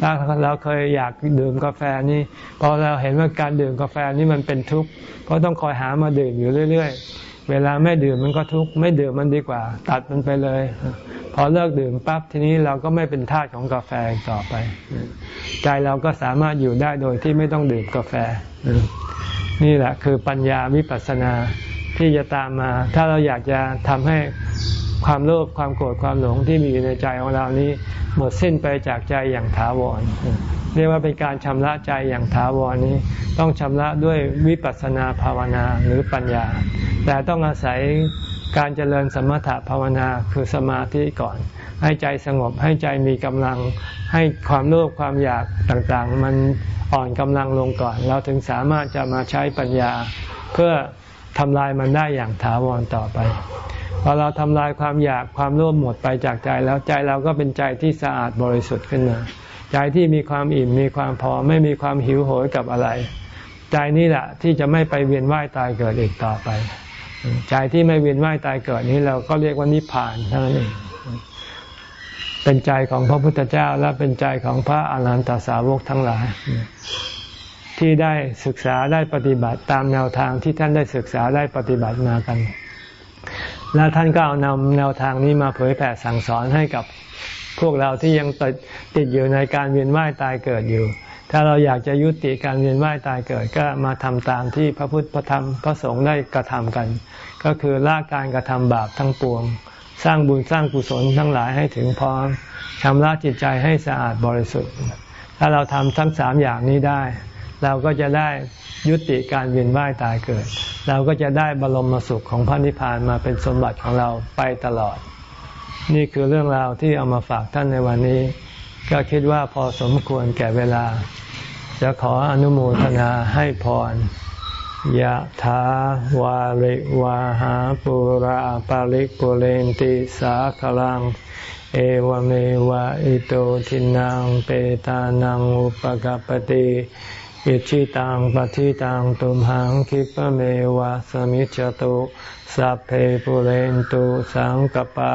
ถ้าเราเคยอยากดื่มกาแฟนี่พอเราเห็นว่าการดื่มกาแฟนี่มันเป็นทุกข์เพราะต้องคอยหามาดื่มอยู่เรื่อย ๆ เวลาไม่ดื่มมันก็ทุกข์ไม่ดื่มมันดีกว่า ตัดมันไปเลย พอเลิกดื่มปั๊บทีนี้เราก็ไม่เป็นทาสของกาแฟต่อไป ใจเราก็สามารถอยู่ได้โดยที่ไม่ต้องดื่มกาแฟ นี่แหละคือปัญญาวิปัสสนาที่จะตามมา ถ้าเราอยากจะทำให้ความโลภความโกรธความหลงที่มีอยู่ในใจของเรานี้ หมดสิ้นไปจากใจอย่างถาวรเรียกว่าเป็นการชำระใจอย่างถาวรนี้ ต้องชำระด้วยวิปัสสนาภาวนาหรือปัญญา แต่ต้องอาศัย การเจริญสมถะภาวนาคือสมาธิก่อน ให้ใจสงบให้ใจมีกำลัง ให้ความโลภความอยากต่างๆ มันอ่อนกำลังลงก่อน เราถึงสามารถจะมาใช้ปัญญา เพื่อทำลายมันได้อย่างถาวรต่อไปพอเราทำลายความอยากความโลภหมดไปจากใจแล้วใจเราก็เป็นใจที่สะอาดบริสุทธิ์ขึ้นมาใจที่มีความอิ่มมีความพอไม่มีความหิวโหยกับอะไร ใจนี่แหละที่จะไม่ไปเวียนว่ายตายเกิดอีกต่อไป ใจที่ไม่เวียนว่ายตายเกิดนี้เราก็เรียกว่านิพพานเท่านั้นเองเป็นใจของพระพุทธเจ้าและเป็นใจของพระอาหารหันตสาวกทั้งหลาย ที่ได้ศึกษาได้ปฏิบัติตามแนวทางที่ท่านได้ศึกษาได้ปฏิบัติมากัน และท่านก็เอานำแนวทางนี้มาเผยแผ่สั่งสอนให้กับพวกเราที่ยังติดติดอยู่ในการเวียนว่ายตายเกิดอยู่ ถ้าเราอยากจะยุติการเวียนว่ายตายเกิดก็มาทำตามที่พระพุทธพระธรรมพระสงฆ์ได้กระทำกัน ก็คือละการกระทำบาปทั้งปวง สร้างบุญสร้างกุศลทั้งหลายให้ถึงพร้อมชำระจิตใจให้สะอาดบริสุทธิ์ ถ้าเราทำทั้งสามอย่างนี้ได้ เราก็จะได้ยุติการเวียนว่ายตายเกิด เราก็จะได้บรมสุขของพระนิพพานมาเป็นสมบัติของเราไปตลอด นี่คือเรื่องราวที่เอามาฝากท่านในวันนี้ ก็คิดว่าพอสมควรแก่เวลา จะขออนุโมทนาให้พรยะถาวาริวาหาปุราปาริกปุเรนติสาคลัง เอวเมวะอิโตทินังเปตานังอุปกปติอิชิตังปฏิตังตุมหังคิปเมวะสมิจจตุสัพเพปุเรนตุสังกปา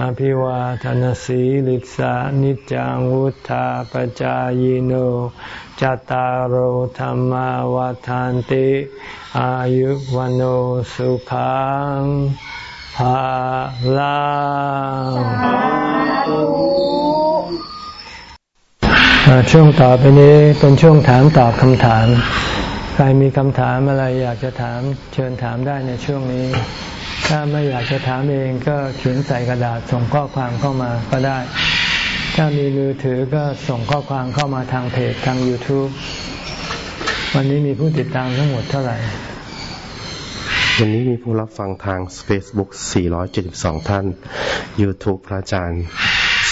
อภิวาทนสีลิสานิจังวุธาปจายโนจตารโหธรรมวาทานติ อายุวันโอสุขังภาลังช่วงต่อไปนี้เป็นช่วงถามตอบคำถาม ใครมีคำถามอะไรอยากจะถามเชิญถามได้ในช่วงนี้ ถ้าไม่อยากจะถามเองก็เขียนใส่กระดาษส่งข้อความเข้ามาก็ได้ ถ้ามีมือถือก็ส่งข้อความเข้ามาทางเพจทาง YouTube วันนี้มีผู้ติดตามทั้งหมดเท่าไหร่
วันนี้มีผู้รับฟังทาง Facebook 472 ท่าน YouTube พระอาจารย์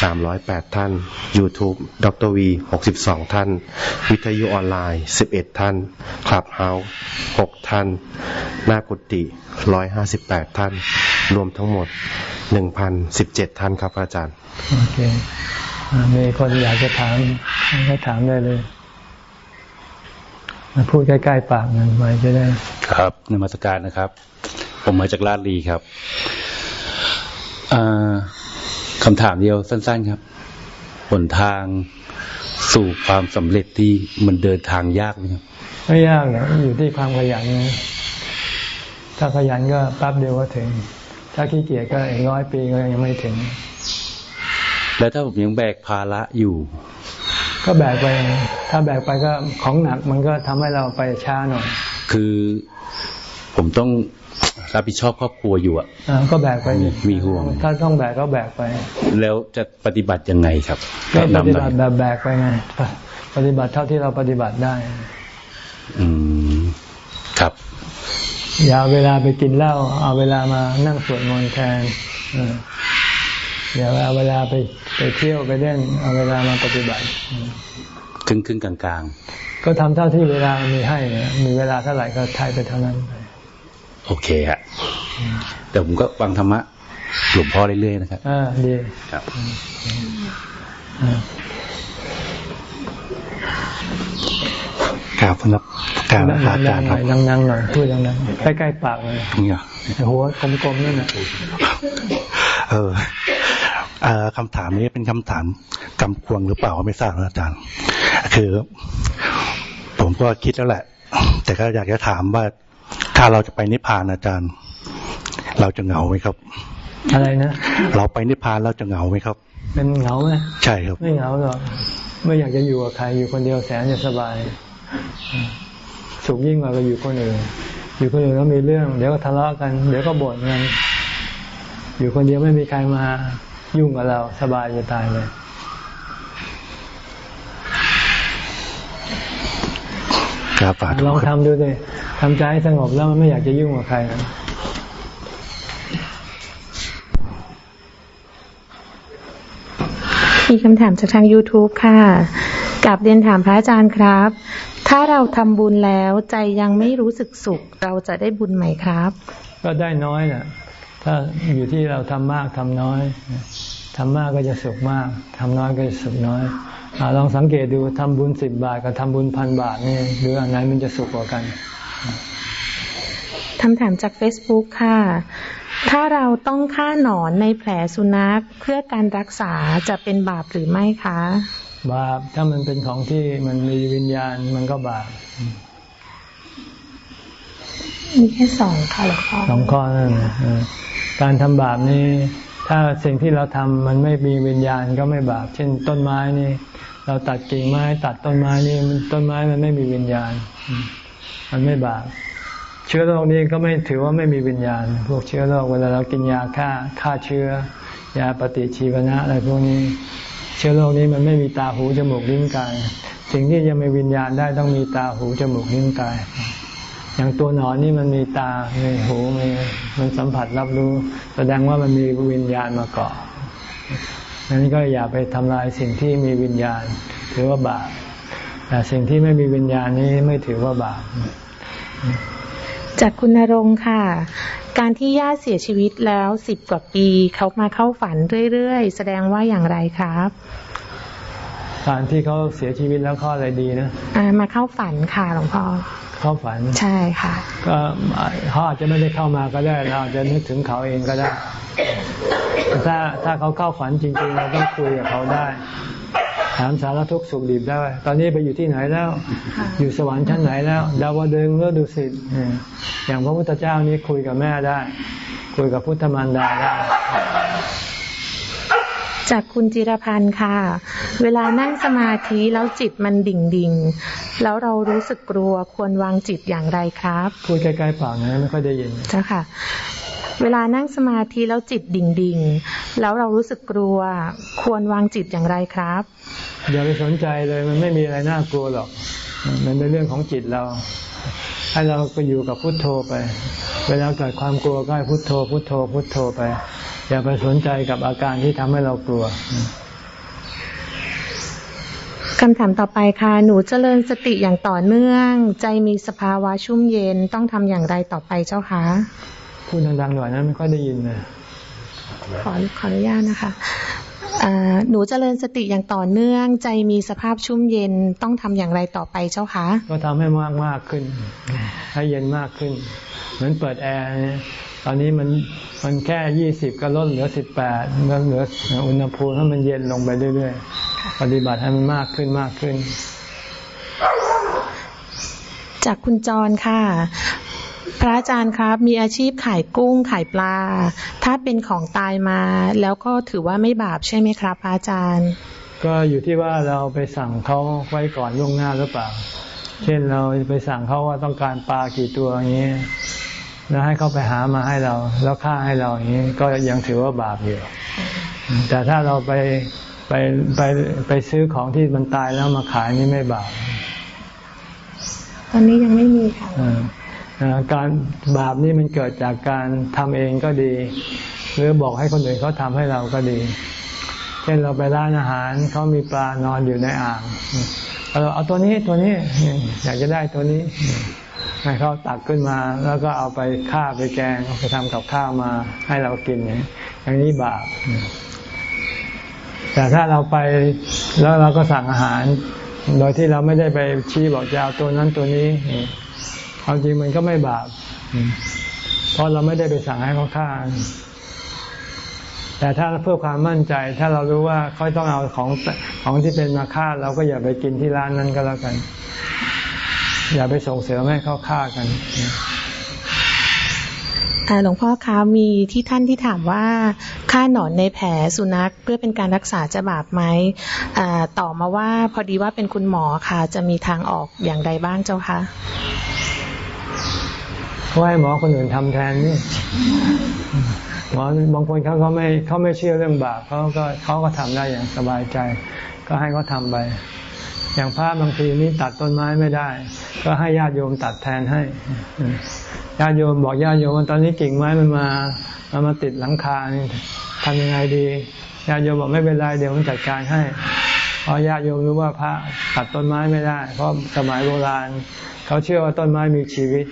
308 ท่าน YouTube ดร V 62 ท่าน วิทยุออนไลน์ 11 ท่าน คลับเฮาส์6ท่าน หน้ากุฏิ158 ท่าน รวมทั้งหมด 1,017 ท่านครับพระอาจารย์
โอเคอ่ามีคนอยากจะถามให้ถามได้เลยมาพูดใกล้ๆปากหนึ่งไว้จะได้
ครับนมัสการนะครับ ผมมาจากลาดลีครับอ่า คำถามเดียวสั้น ๆ ครับหนทางสู่ความสำเร็จที่มันเดินทางยากไหมครับ
ไม่ยากหรอกอยู่ที่ความขยันนะถ้าขยันก็แป๊บเดียวก็ถึง ถ้าขี้เกียจก็อีกร้อยปีก็ยังไม่ถึง
แล้วถ้าผมยังแบกภาระอยู่
ก็แบกไป ถ้าแบกไปก็ของหนักมันก็ทำให้เราไปช้าหน่อย
คือผมต้อง รับผิดชอบครอบครัวอยู่อะ
อ่าก็แบกไป
มีมีห่วง
ถ้าต้องแบกก็แบกไป
แล้วจะปฏิบัติยังไงครับ
ก็ป
แนะ
ฏิ
นำหน่
บั
อย
ติแบบแบกไปไงปฏิบัติเท่าที่เราปฏิบัติได้
อืมครับ
อย่าเอาเวลาไปกินเหล้าเอาเวลามานั่งสวดมนต์แทนเอออย่าเอาเวลาไปไปเที่ยวไปเล่นเอาเวลามาปฏิบัติ
ครึ่งครึ่งกลาง
ก็ทำเท่าที่เวลามีให้เนี่ยมีเวลาเท่าไหร่ก็ทายไปเท่านั้นไป
ๆ โอเคฮะแต่ผมก็ฟังธรรมะหลวงพ่อเรื่อยๆนะครับ
อ่าดี
ครับ
อ่า
กราบครับกราบพระอาจารย์ค
ดั
รับ
งๆหน่อยดังๆหน่อยพูดดังๆใกล้ๆปากเลย
เนี่ย
หัวกลมๆนั่นน่ะ
เออเอ่อคำถามนี้เป็นคำถามกำควงหรือเปล่าไม่ทราบนะอาจารย์ คือ ผมก็คิดแล้วแหละ แต่ก็อยากจะถามว่า ถ้าเราจะไปนิพพานอาจารย์ เราจะเหงาไหมครับ
อะไรนะ
เราไปนิพพานเราจะเหงาไหมครับ
เป็นเหงาไหม
ใช่ครับ
ไม่เหงาหรอกไม่อยากจะอยู่กับใครอยู่คนเดียวแสนจะสบาย สุขยิ่งกว่าเราอยู่คนอื่นอยู่คนอื่นแล้วมีเรื่อง เดี๋ยวก็ทะเลาะกัน เดี๋ยวก็บ่นกันอยู่คนเดียวไม่มีใครมายุ่งกับเราสบายจะตายเลย
ครับสาธุ
ลองทำดูสิทำใจให้สงบแล้วมันไม่อยากจะยุ่งกับใครนะ
มีคำถามจากทาง YouTube ค่ะกับเรียนถามพระอาจารย์ครับ ถ้าเราทำบุญแล้วใจยังไม่รู้สึกสุข เราจะได้บุญไหมครับ
ก็ได้น้อยน่ะถ้าอยู่ที่เราทำมากทำน้อยทำมากก็จะสุขมากทำน้อยก็จะสุขน้อย อลองสังเกตดูทำบุญสิบบาทกับทำบุญพันบาทนี่ดูอันไหนมันจะสุขกว่ากัน
คำถามจาก Facebook ค่ะ ถ้าเราต้องฆ่าหนอนในแผลสุนัขเพื่อการรักษาจะเป็นบาปหรือไม่คะ
บาป ถ้ามันเป็นของที่มันมีวิญญาณมันก็บาป
มีแค่สองข้อหรอพ่อ
สองข้อนั่นการทำบาปนี้ถ้าสิ่งที่เราทำมันไม่มีวิญญาณก็ไม่บาป เช่นต้นไม้นี่ เราตัดกิ่งไม้ตัดต้นไม้นี่ต้นไม้มันไม่มีวิญญาณ มันไม่บาปเชื้อโรคนี้ก็ไม่ถือว่าไม่มีวิญญาณ พวกเชื้อโรคเวลาเรากินยาฆ่าฆ่าเชื้อยาปฏิชีวนะอะไรพวกนี้ เชื้อโรคนี้มันไม่มีตาหูจมูกลิ้นกายสิ่งที่จะมีวิญญาณได้ต้องมีตาหูจมูกลิ้นกาย อย่างตัวหนอนนี่มันมีตามีหูมีมันสัมผัสรับรู้ แสดงว่ามันมีวิญญาณมาเกาะ นั้นก็อย่าไปทำลายสิ่งที่มีวิญญาณ ถือว่าบาป แต่สิ่งที่ไม่มีวิญญาณนี้ไม่ถือว่าบาป
จากคุณนรงค่ะ การที่ญาติเสียชีวิตแล้วสิบกว่าปีเขามาเข้าฝันเรื่อยๆ แสดงว่าอย่างไรครับ
การที่เขาเสียชีวิตแล้วข้ออะไรดีนะ
อ่ามาเข้าฝันค่ะหลวงพ่อ
เข้าฝัน
ใช่ค่ะ
ก็เขาอาจจะไม่ได้เข้ามาก็ได้ เราจะนึกถึงเขาเองก็ได้ ถ้าถ้าเขาเข้าฝันจริงๆ เราต้องคุยกับเขาได้ ถามสารทุกข์สุขดิบได้ ตอนนี้ไปอยู่ที่ไหนแล้ว อยู่สวรรค์ชั้นไหนแล้ว ดาวดึงหรือดุสิตอย่างพระพุทธเจ้านี้คุยกับแม่ได้ คุยกับพุทธมารดาได้
จากคุณจิรพันธ์ค่ะ เวลานั่งสมาธิแล้วจิตมันดิ่งดิ่ง แล้วเรารู้สึกกลัวควรวางจิตอย่างไรครับ
พูดใกล้ๆปากนะไม่ค่อยได้ยิน
จ้าค่ะ เวลานั่งสมาธิแล้วจิตดิ่งดิ่งแล้วเรารู้สึกกลัว ควรวางจิตอย่างไรครับ
อย่าไปสนใจเลยมันไม่มีอะไรน่ากลัวหรอก มันเป็นเรื่องของจิตเราให้เราไปอยู่กับพุทโธไป เวลาเกิดความกลัวก็ให้พุทโธ พุทโธ พุทโธไป อย่าไปสนใจกับอาการที่ทำให้เรากลัว
คำถามต่อไปค่ะ หนูเจริญสติอย่างต่อเนื่อง ใจมีสภาวะชุ่มเย็นต้องทำอย่างไรต่อไปเจ้าคะ
พูดดังๆหน่อยนะไม่ค่อยได้ยินเลย
ขอขออนุญาตนะคะหนูเจริญสติอย่างต่อเนื่อง ใจมีสภาพชุ่มเย็นต้องทำอย่างไรต่อไปเจ้าคะ
ก็ทำให้มากมากขึ้น ให้เย็นมากขึ้น เหมือนเปิดแอร์ตอนนี้มันมันแค่ยี่สิบก็ลดเหลือสิบแปดเหลืออุณหภูมิให้มันเย็นลงไปเรื่อยๆ ปฏิบัติให้มันมากขึ้นมากขึ้น
จากคุณจรค่ะ พระอาจารย์ครับ มีอาชีพขายกุ้งขายปลา ถ้าเป็นของตายมา แล้วก็ถือว่าไม่บาปใช่ไหมครับ พระอาจารย์
ก็อยู่ที่ว่าเราไปสั่งเขาไว้ก่อนล่วงหน้าหรือเปล่า เช่นเราไปสั่งเขาว่าต้องการปลากี่ตัวอย่างนี้แล้วให้เขาไปหามาให้เรา แล้วค่าให้เราอย่างนี้ก็ยังถือว่าบาปอยู่ แต่ถ้าเราไป ไปไปไปซื้อของที่มันตายแล้วมาขายนี่ไม่บาป
ตอนนี้ยังไม่มีค่ะ
การบาปนี่มันเกิดจากการทำเองก็ดี หรือบอกให้คนอื่นเขาทำให้เราก็ดี เช่นเราไปร้านอาหารเขามีปลานอนอยู่ในอ่างเราเอาตัวนี้ตัวนี้อยากจะได้ตัวนี้ให้เขาตักขึ้นมา แล้วก็เอาไปฆ่าไปแกงไปทำกับข้าวมาให้เรากินอย่างนี้บาป แต่ถ้าเราไปแล้วเราก็สั่งอาหาร โดยที่เราไม่ได้ไปชี้บอกจะเอาตัวนั้นตัวนี้ความจริงมันก็ไม่บาปเพราะเราไม่ได้ไปสั่งให้เขาฆ่า แต่ถ้าเพื่อความมั่นใจ ถ้าเรารู้ว่าเขาต้องเอาของของที่เป็นมาฆ่า เราก็อย่าไปกินที่ร้านนั้นก็แล้วกัน อย่าไปส่งเสริมให้เขาฆ่ากัน
หลวงพ่อคะมีที่ท่านที่ถามว่าฆ่าหนอนในแผลสุนัขเพื่อเป็นการรักษาจะบาปไหมต่อมาว่าพอดีว่าเป็นคุณหมอค่ะ จะมีทางออกอย่างไรบ้างเจ้าคะ
เขาให้หมอคนอื่นทำแทนนี่หมอบางคนเขาเขาไม่เขาไม่เชื่อเรื่องบาปเขาก็เขาก็ทำได้อย่างสบายใจ ก็ให้เขาทาไป อย่างพระบางทีนี่ตัดต้นไม้ไม่ได้ ก็ให้ญาติโยมตัดแทนให้ ญาติโยมบอกญาติโยมว่าตอนนี้กิ่งไม้มันมามันมาติดหลังคาทำยังไงดีญาติโยมบอกไม่เป็นไรเดี๋ยวมันจัดการให้เพราะญาติโยมรู้ว่าพระตัดต้นไม้ไม่ได้ เพราะสมัยโบราณ เขาเชื่อว่าต้นไม้มีชีวิต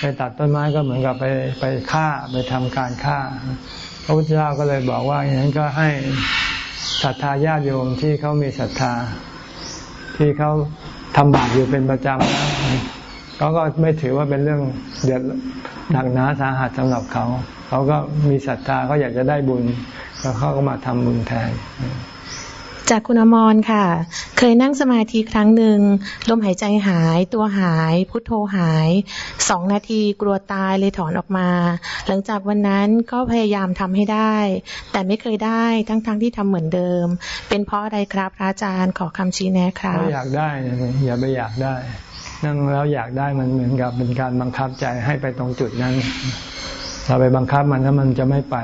ไปตัดต้นไม้ก็เหมือนกับไปไปฆ่าไปทำการฆ่า พระพุทธเจ้าก็เลยบอกว่าอย่างนั้นก็ให้ศรัทธาญาติโยมที่เขามีศรัทธา ที่เขาทำบาปอยู่เป็นประจำแล้ว เขาก็ไม่ถือว่าเป็นเรื่องเดือดหนักหนาสาหัสสำหรับเขา เขาก็มีศรัทธาเขาอยากจะได้บุญแล้วเขาก็มาทำบุญแทน
จากคุณอมรค่ะ เคยนั่งสมาธิครั้งหนึ่งลมหายใจหาย ตัวหาย พุทโธหายสองนาทีกลัวตายเลยถอนออกมา หลังจากวันนั้นก็พยายามทำให้ได้ แต่ไม่เคยได้ทั้งๆทที่ทำเหมือนเดิม เป็นเพราะอะไรครับพระอาจารย์ขอคำชี้แนะครับ
อยากได้อย่าไปอยากได้ นั่งแล้วอยากได้มันเหมือนกับเป็นการบังคับใจให้ไปตรงจุดนั้น เราไปบังคับมันแล้วมันจะไม่ไป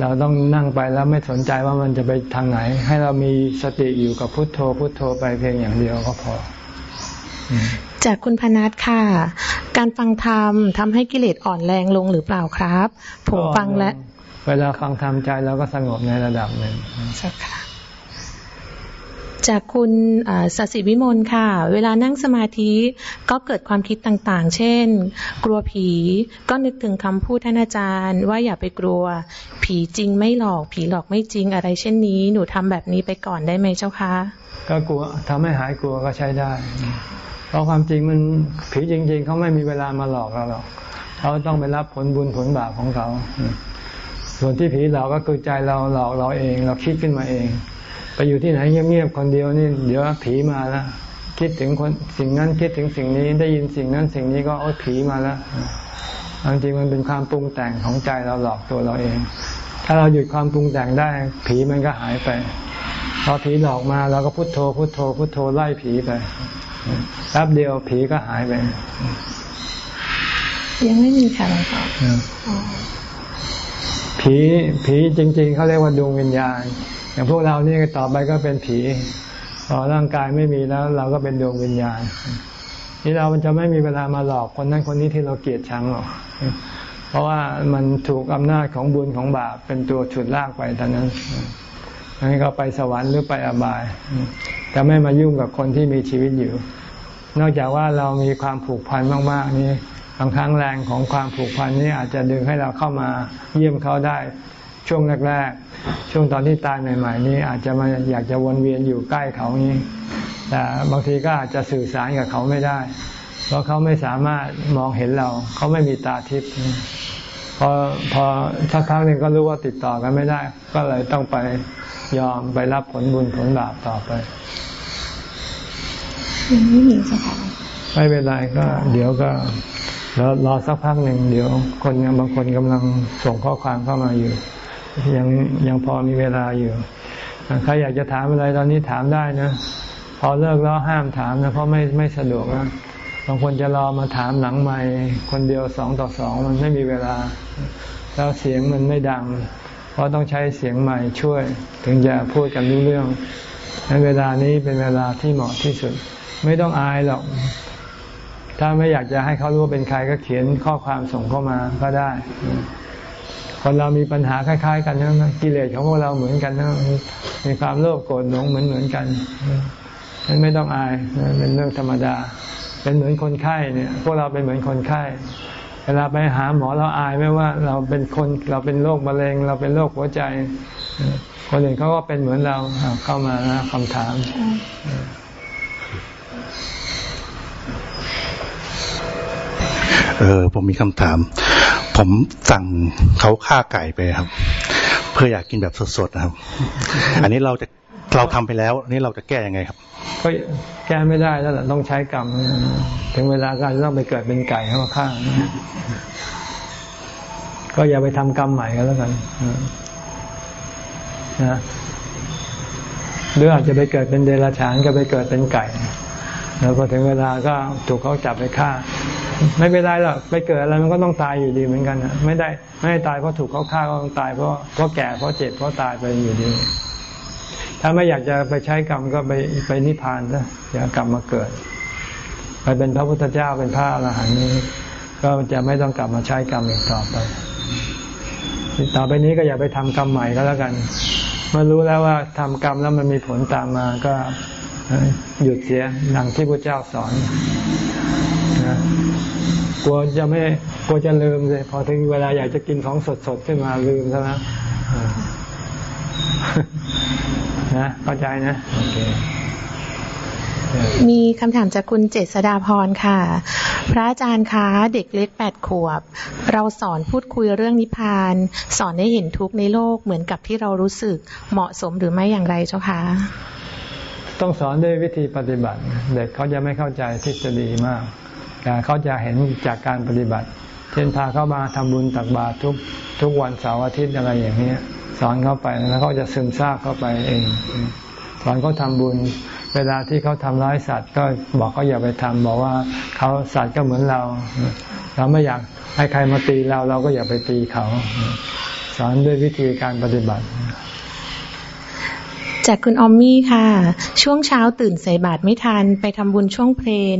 เราต้องนั่งไปแล้วไม่สนใจว่ามันจะไปทางไหน ให้เรามีสติอยู่กับพุทโธ พุทโธไปเพียงอย่างเดียวก็พอ
จากคุณพนัทค่ะ การฟังธรรมทำให้กิเลสอ่อนแรงลงหรือเปล่าครับ ผมฟังและ
เวลาฟังธรรมใจเราก็สงบในระดับหนึ่ง
ใช่ค่ะ จากคุณสัสิวิมลค่ะ เวลานั่งสมาธิก็เกิดความคิดต่างๆ เช่น กลัวผี ก็นึกถึงคำพูดท่านอาจารย์ ว่าอย่าไปกลัว ผีจริงไม่หลอก ผีหลอกไม่จริงอะไรเช่นนี้ หนูทำแบบนี้ไปก่อนได้ไหมเจ้าคะ
ก็กลัวทำให้หายกลัวก็ใช้ได้ เพราะความจริงมันผีจริง ๆ เขาไม่มีเวลามาหลอกเราหรอก เขาต้องไปรับผลบุญผลบาปของเขา ส่วนที่ผีหลอกก็คือใจเราหลอกเราเอง เราคิดขึ้นมาเอง ไปอยู่ที่ไหนเงียบๆคนเดียวนี่เดี๋ยวผีมาแล้วคิดถึงคนสิ่งนั้นคิดถึงสิ่งนี้ได้ยินสิ่งนั้นสิ่งนี้ก็โอ้ผีมาแล้วจริงมันเป็นความปรุงแต่งของใจเราหลอกตัวเราเอง ถ้าเราหยุดความปรุงแต่งได้ ผีมันก็หายไปพอผีหลอกมาเราก็พุโทโธพุโทโธพุโทโธไล่ผีไปแป๊บเดียวผีก็หายไป
ยังไม่มีค่ะหลวงพ่อ
ผีผีจริง ๆเขาเรียกว่าดวงวิญญาณ อย่างพวกเรานี่ต่อไปก็เป็นผีพอร่างกายไม่มีแล้ว เราก็เป็นดวงวิญญาณนี่เรามันจะไม่มีเวลามาหลอกคนนั้นคนนี้ที่เราเกลียดชังหรอกเพราะว่ามันถูกอำนาจของบุญของบาปเป็นตัวฉุดลากไปท่านั้นนั้นก็ไปสวรรค์หรือไปอบาย จะไม่มายุ่งกับคนที่มีชีวิตอยู่ นอกจากว่าเรามีความผูกพันมาก ๆ นี่บางครั้งแรงของความผูกพันนี้อาจจะดึงให้เราเข้ามาเยี่ยมเขาได้ ช่วงแรกๆ ช่วงตอนที่ตายใหม่ๆ นี้อาจจะมาอยากจะวนเวียนอยู่ใกล้เขานี้ แต่บางทีก็อาจจะสื่อสารกับเขาไม่ได้ เพราะเขาไม่สามารถมองเห็นเรา เขาไม่มีตาทิพย์พอพอสักครั้งหนึ่งก็รู้ว่าติดต่อกันไม่ได้ ก็เลยต้องไปยอมไปรับผลบุญผลบาปต่อไป
ยังไม่มีสัก
ไม่เป็นไรก็ เดี๋ยวก็แล้วรอสักพักหนึ่งเดี๋ยว คนบางคนกำลังส่งข้อความเข้ามาอยู่ ยังยังพอมีเวลาอยู่ใครอยากจะถามอะไรตอนนี้ถามได้นะ พอเลิกแล้วห้ามถามนะเพราะไม่ไม่สะดวกนะบางคนจะรอมาถามหลังไม่คนเดียวสองต่อสองมันไม่มีเวลา แล้วเสียงมันไม่ดัง เพราะต้องใช้เสียงใหม่ช่วย ถึงจะพูดกันรู้เรื่องในเวลานี้เป็นเวลาที่เหมาะที่สุด ไม่ต้องอายหรอก ถ้าไม่อยากจะให้เขารู้ว่าเป็นใครก็เขียนข้อความส่งเข้ามาก็ได้ คนเรามีปัญหาคล้าย ๆ กันนะกิเลสของพวกเราเหมือนกันนะมีความโลภโกรธหลงเหมือนเหมือนกันนั่นไม่ต้องอายเป็นเรื่องธรรมดา เป็นเหมือนคนไข้เนี่ย พวกเราเป็นเหมือนคนไข้ เวลาไปหาหมอเราอายไหมว่า เราเป็นคนเราเป็นโรคมะเร็ง เราเป็นโรคหัวใจ คนอื่นเขาก็เป็นเหมือนเราเข้ามานะคำถาม
เออผมมีคำถาม ผมสั่งเขาฆ่าไก่ไปครับ เพื่ออยากกินแบบสดๆนะครับ อันนี้เราจะเราทำไปแล้วนี่เราจะแก้ยังไงครับ
ก็แก้ไม่ได้แล้วล่ะต้องใช้กรรม ถึงเวลาก็ต้องไปเกิดเป็นไก่เข้ามาฆ่าก็อย่าไปทำกรรมใหม่ก็แล้วกันนะหรืออาจจะไปเกิดเป็นเดรัจฉานก็ไปเกิดเป็นไก่ แล้วพอถึงเวลาก็ถูกเขาจับไปฆ่า ไม่เป็นไรหรอกไปเกิดอะไรมันก็ต้องตายอยู่ดีเหมือนกันนะไม่ได้ไม่ได้ตายเพราะถูกเขาฆ่าก็ต้องตายเพราะเพราะแก่เพราะเจ็บเพราะตายไปอยู่ดี ถ้าไม่อยากจะไปใช้กรรมก็ไปไปนิพพานซะอย่ากลับมาเกิด ไปเป็นพระพุทธเจ้าเป็นพระอรหันต์นี้ ก็จะไม่ต้องกลับมาใช้กรรมอีกต่อไป ต่อไปนี้ก็อย่าไปทำกรรมใหม่ก็แล้วกันเมื่อรู้แล้วว่าทำกรรมแล้วมันมีผลตามมาก็หยุดเสียดังที่พระเจ้าสอน นะกลัวจะไม่กลัวจะลืมเลยพอถึงเวลาอยากจะกินของสดๆขึ้นมาลืมซะแล้วนะเข้าใจนะโอเค
มีคำถามจากคุณเจษดาพรค่ะ พระอาจารย์คะเด็กเล็กแปดขวบ เราสอนพูดคุยเรื่องนิพพาน สอนให้เห็นทุกข์ในโลกเหมือนกับที่เรารู้สึกเหมาะสมหรือไม่อย่างไรเจ้าคะ
ต้องสอนด้วยวิธีปฏิบัติ เด็กเขาจะไม่เข้าใจทฤษฎีมากแต่ เขาจะเห็นจากการปฏิบัติ เช่นพาเขามาทำบุญตักบาตรทุกทุกวันเสาร์อาทิตย์อะไรอย่างนี้สอนเขาไปแล้วเขาจะซึมซาบเข้าไปเองสอนเขาทำบุญ เวลาที่เขาทำร้ายสัตว์ ก็บอกเขาอย่าไปทำบอกว่าเขาสัตว์ก็เหมือนเรา เราไม่อยากให้ใครมาตีเราเราก็อย่าไปตีเขา สอนด้วยวิธีการปฏิบัติ
จากคุณออมมี่ค่ะ ช่วงเช้าตื่นใส่บาตรไม่ทัน ไปทำบุญช่วงเพลน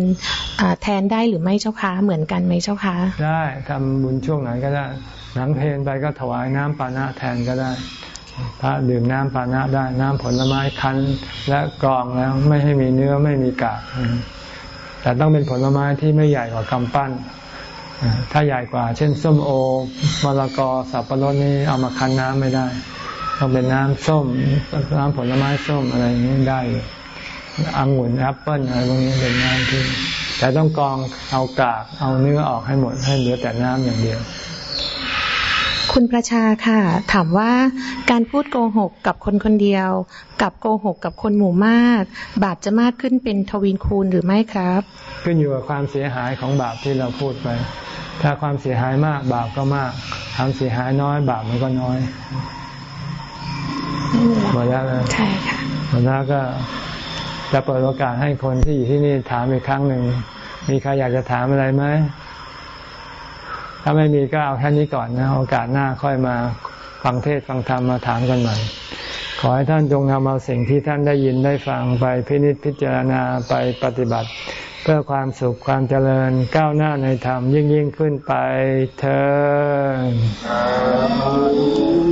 แทนได้หรือไม่เจ้าคะเหมือนกันไหมเจ้าคะ
ได้ทำบุญช่วงไหนก็ได้หลังเพลนไปก็ถวายน้ำปานะแทนก็ได้พระดื่มน้ำปานะได้น้ำผลไม้คั้นและกรองแล้วไม่ให้มีเนื้อไม่มีกากแต่ต้องเป็นผลไม้ที่ไม่ใหญ่กว่ากำปั้น ถ้าใหญ่กว่า เช่นส้มโอมะละกอสับปะรดนี่เอามาคั้นน้ำไม่ได้ ต้องเป็นน้ำส้ม น้ำผลไม้ส้มอะไรอย่างนี้ได้อยู่องุ่นแอปเปิ้ลอะไรพวกนี้เป็นน้ำที่ แต่ต้องกรองเอากากเอาเนื้อออกให้หมดให้เหลือแต่น้ำอย่างเดียว
คุณประชาค่ะ ถามว่าการพูดโกหกกับคนคนเดียว กับโกหกกับคนหมู่มาก บาปจะมากขึ้นเป็นทวีคูณหรือไม่ครับ
ขึ้นอยู่กับความเสียหายของบาปที่เราพูดไป ถ้าความเสียหายมากบาปก็มาก ความเสียหายน้อยบาปมันก็น้อย หมดแล้วนะ
ใช่ค่ะ
หมดแล้วก็จะเปิดโอกาสให้คนที่อยู่ที่นี่ถามอีกครั้งหนึ่ง มีใครอยากจะถามอะไรไหม ถ้าไม่มีก็เอาแค่นี้ก่อนนะ โอกาสหน้าค่อยมาฟังเทศฟังธรรมมาถามกันใหม่ขอให้ท่านจงนำเอาสิ่งที่ท่านได้ยินได้ฟังไปพินิจพิจารณาไปปฏิบัติ เพื่อความสุขความเจริญก้าวหน้าในธรรมยิ่งยิ่งขึ้นไปเธ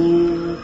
อ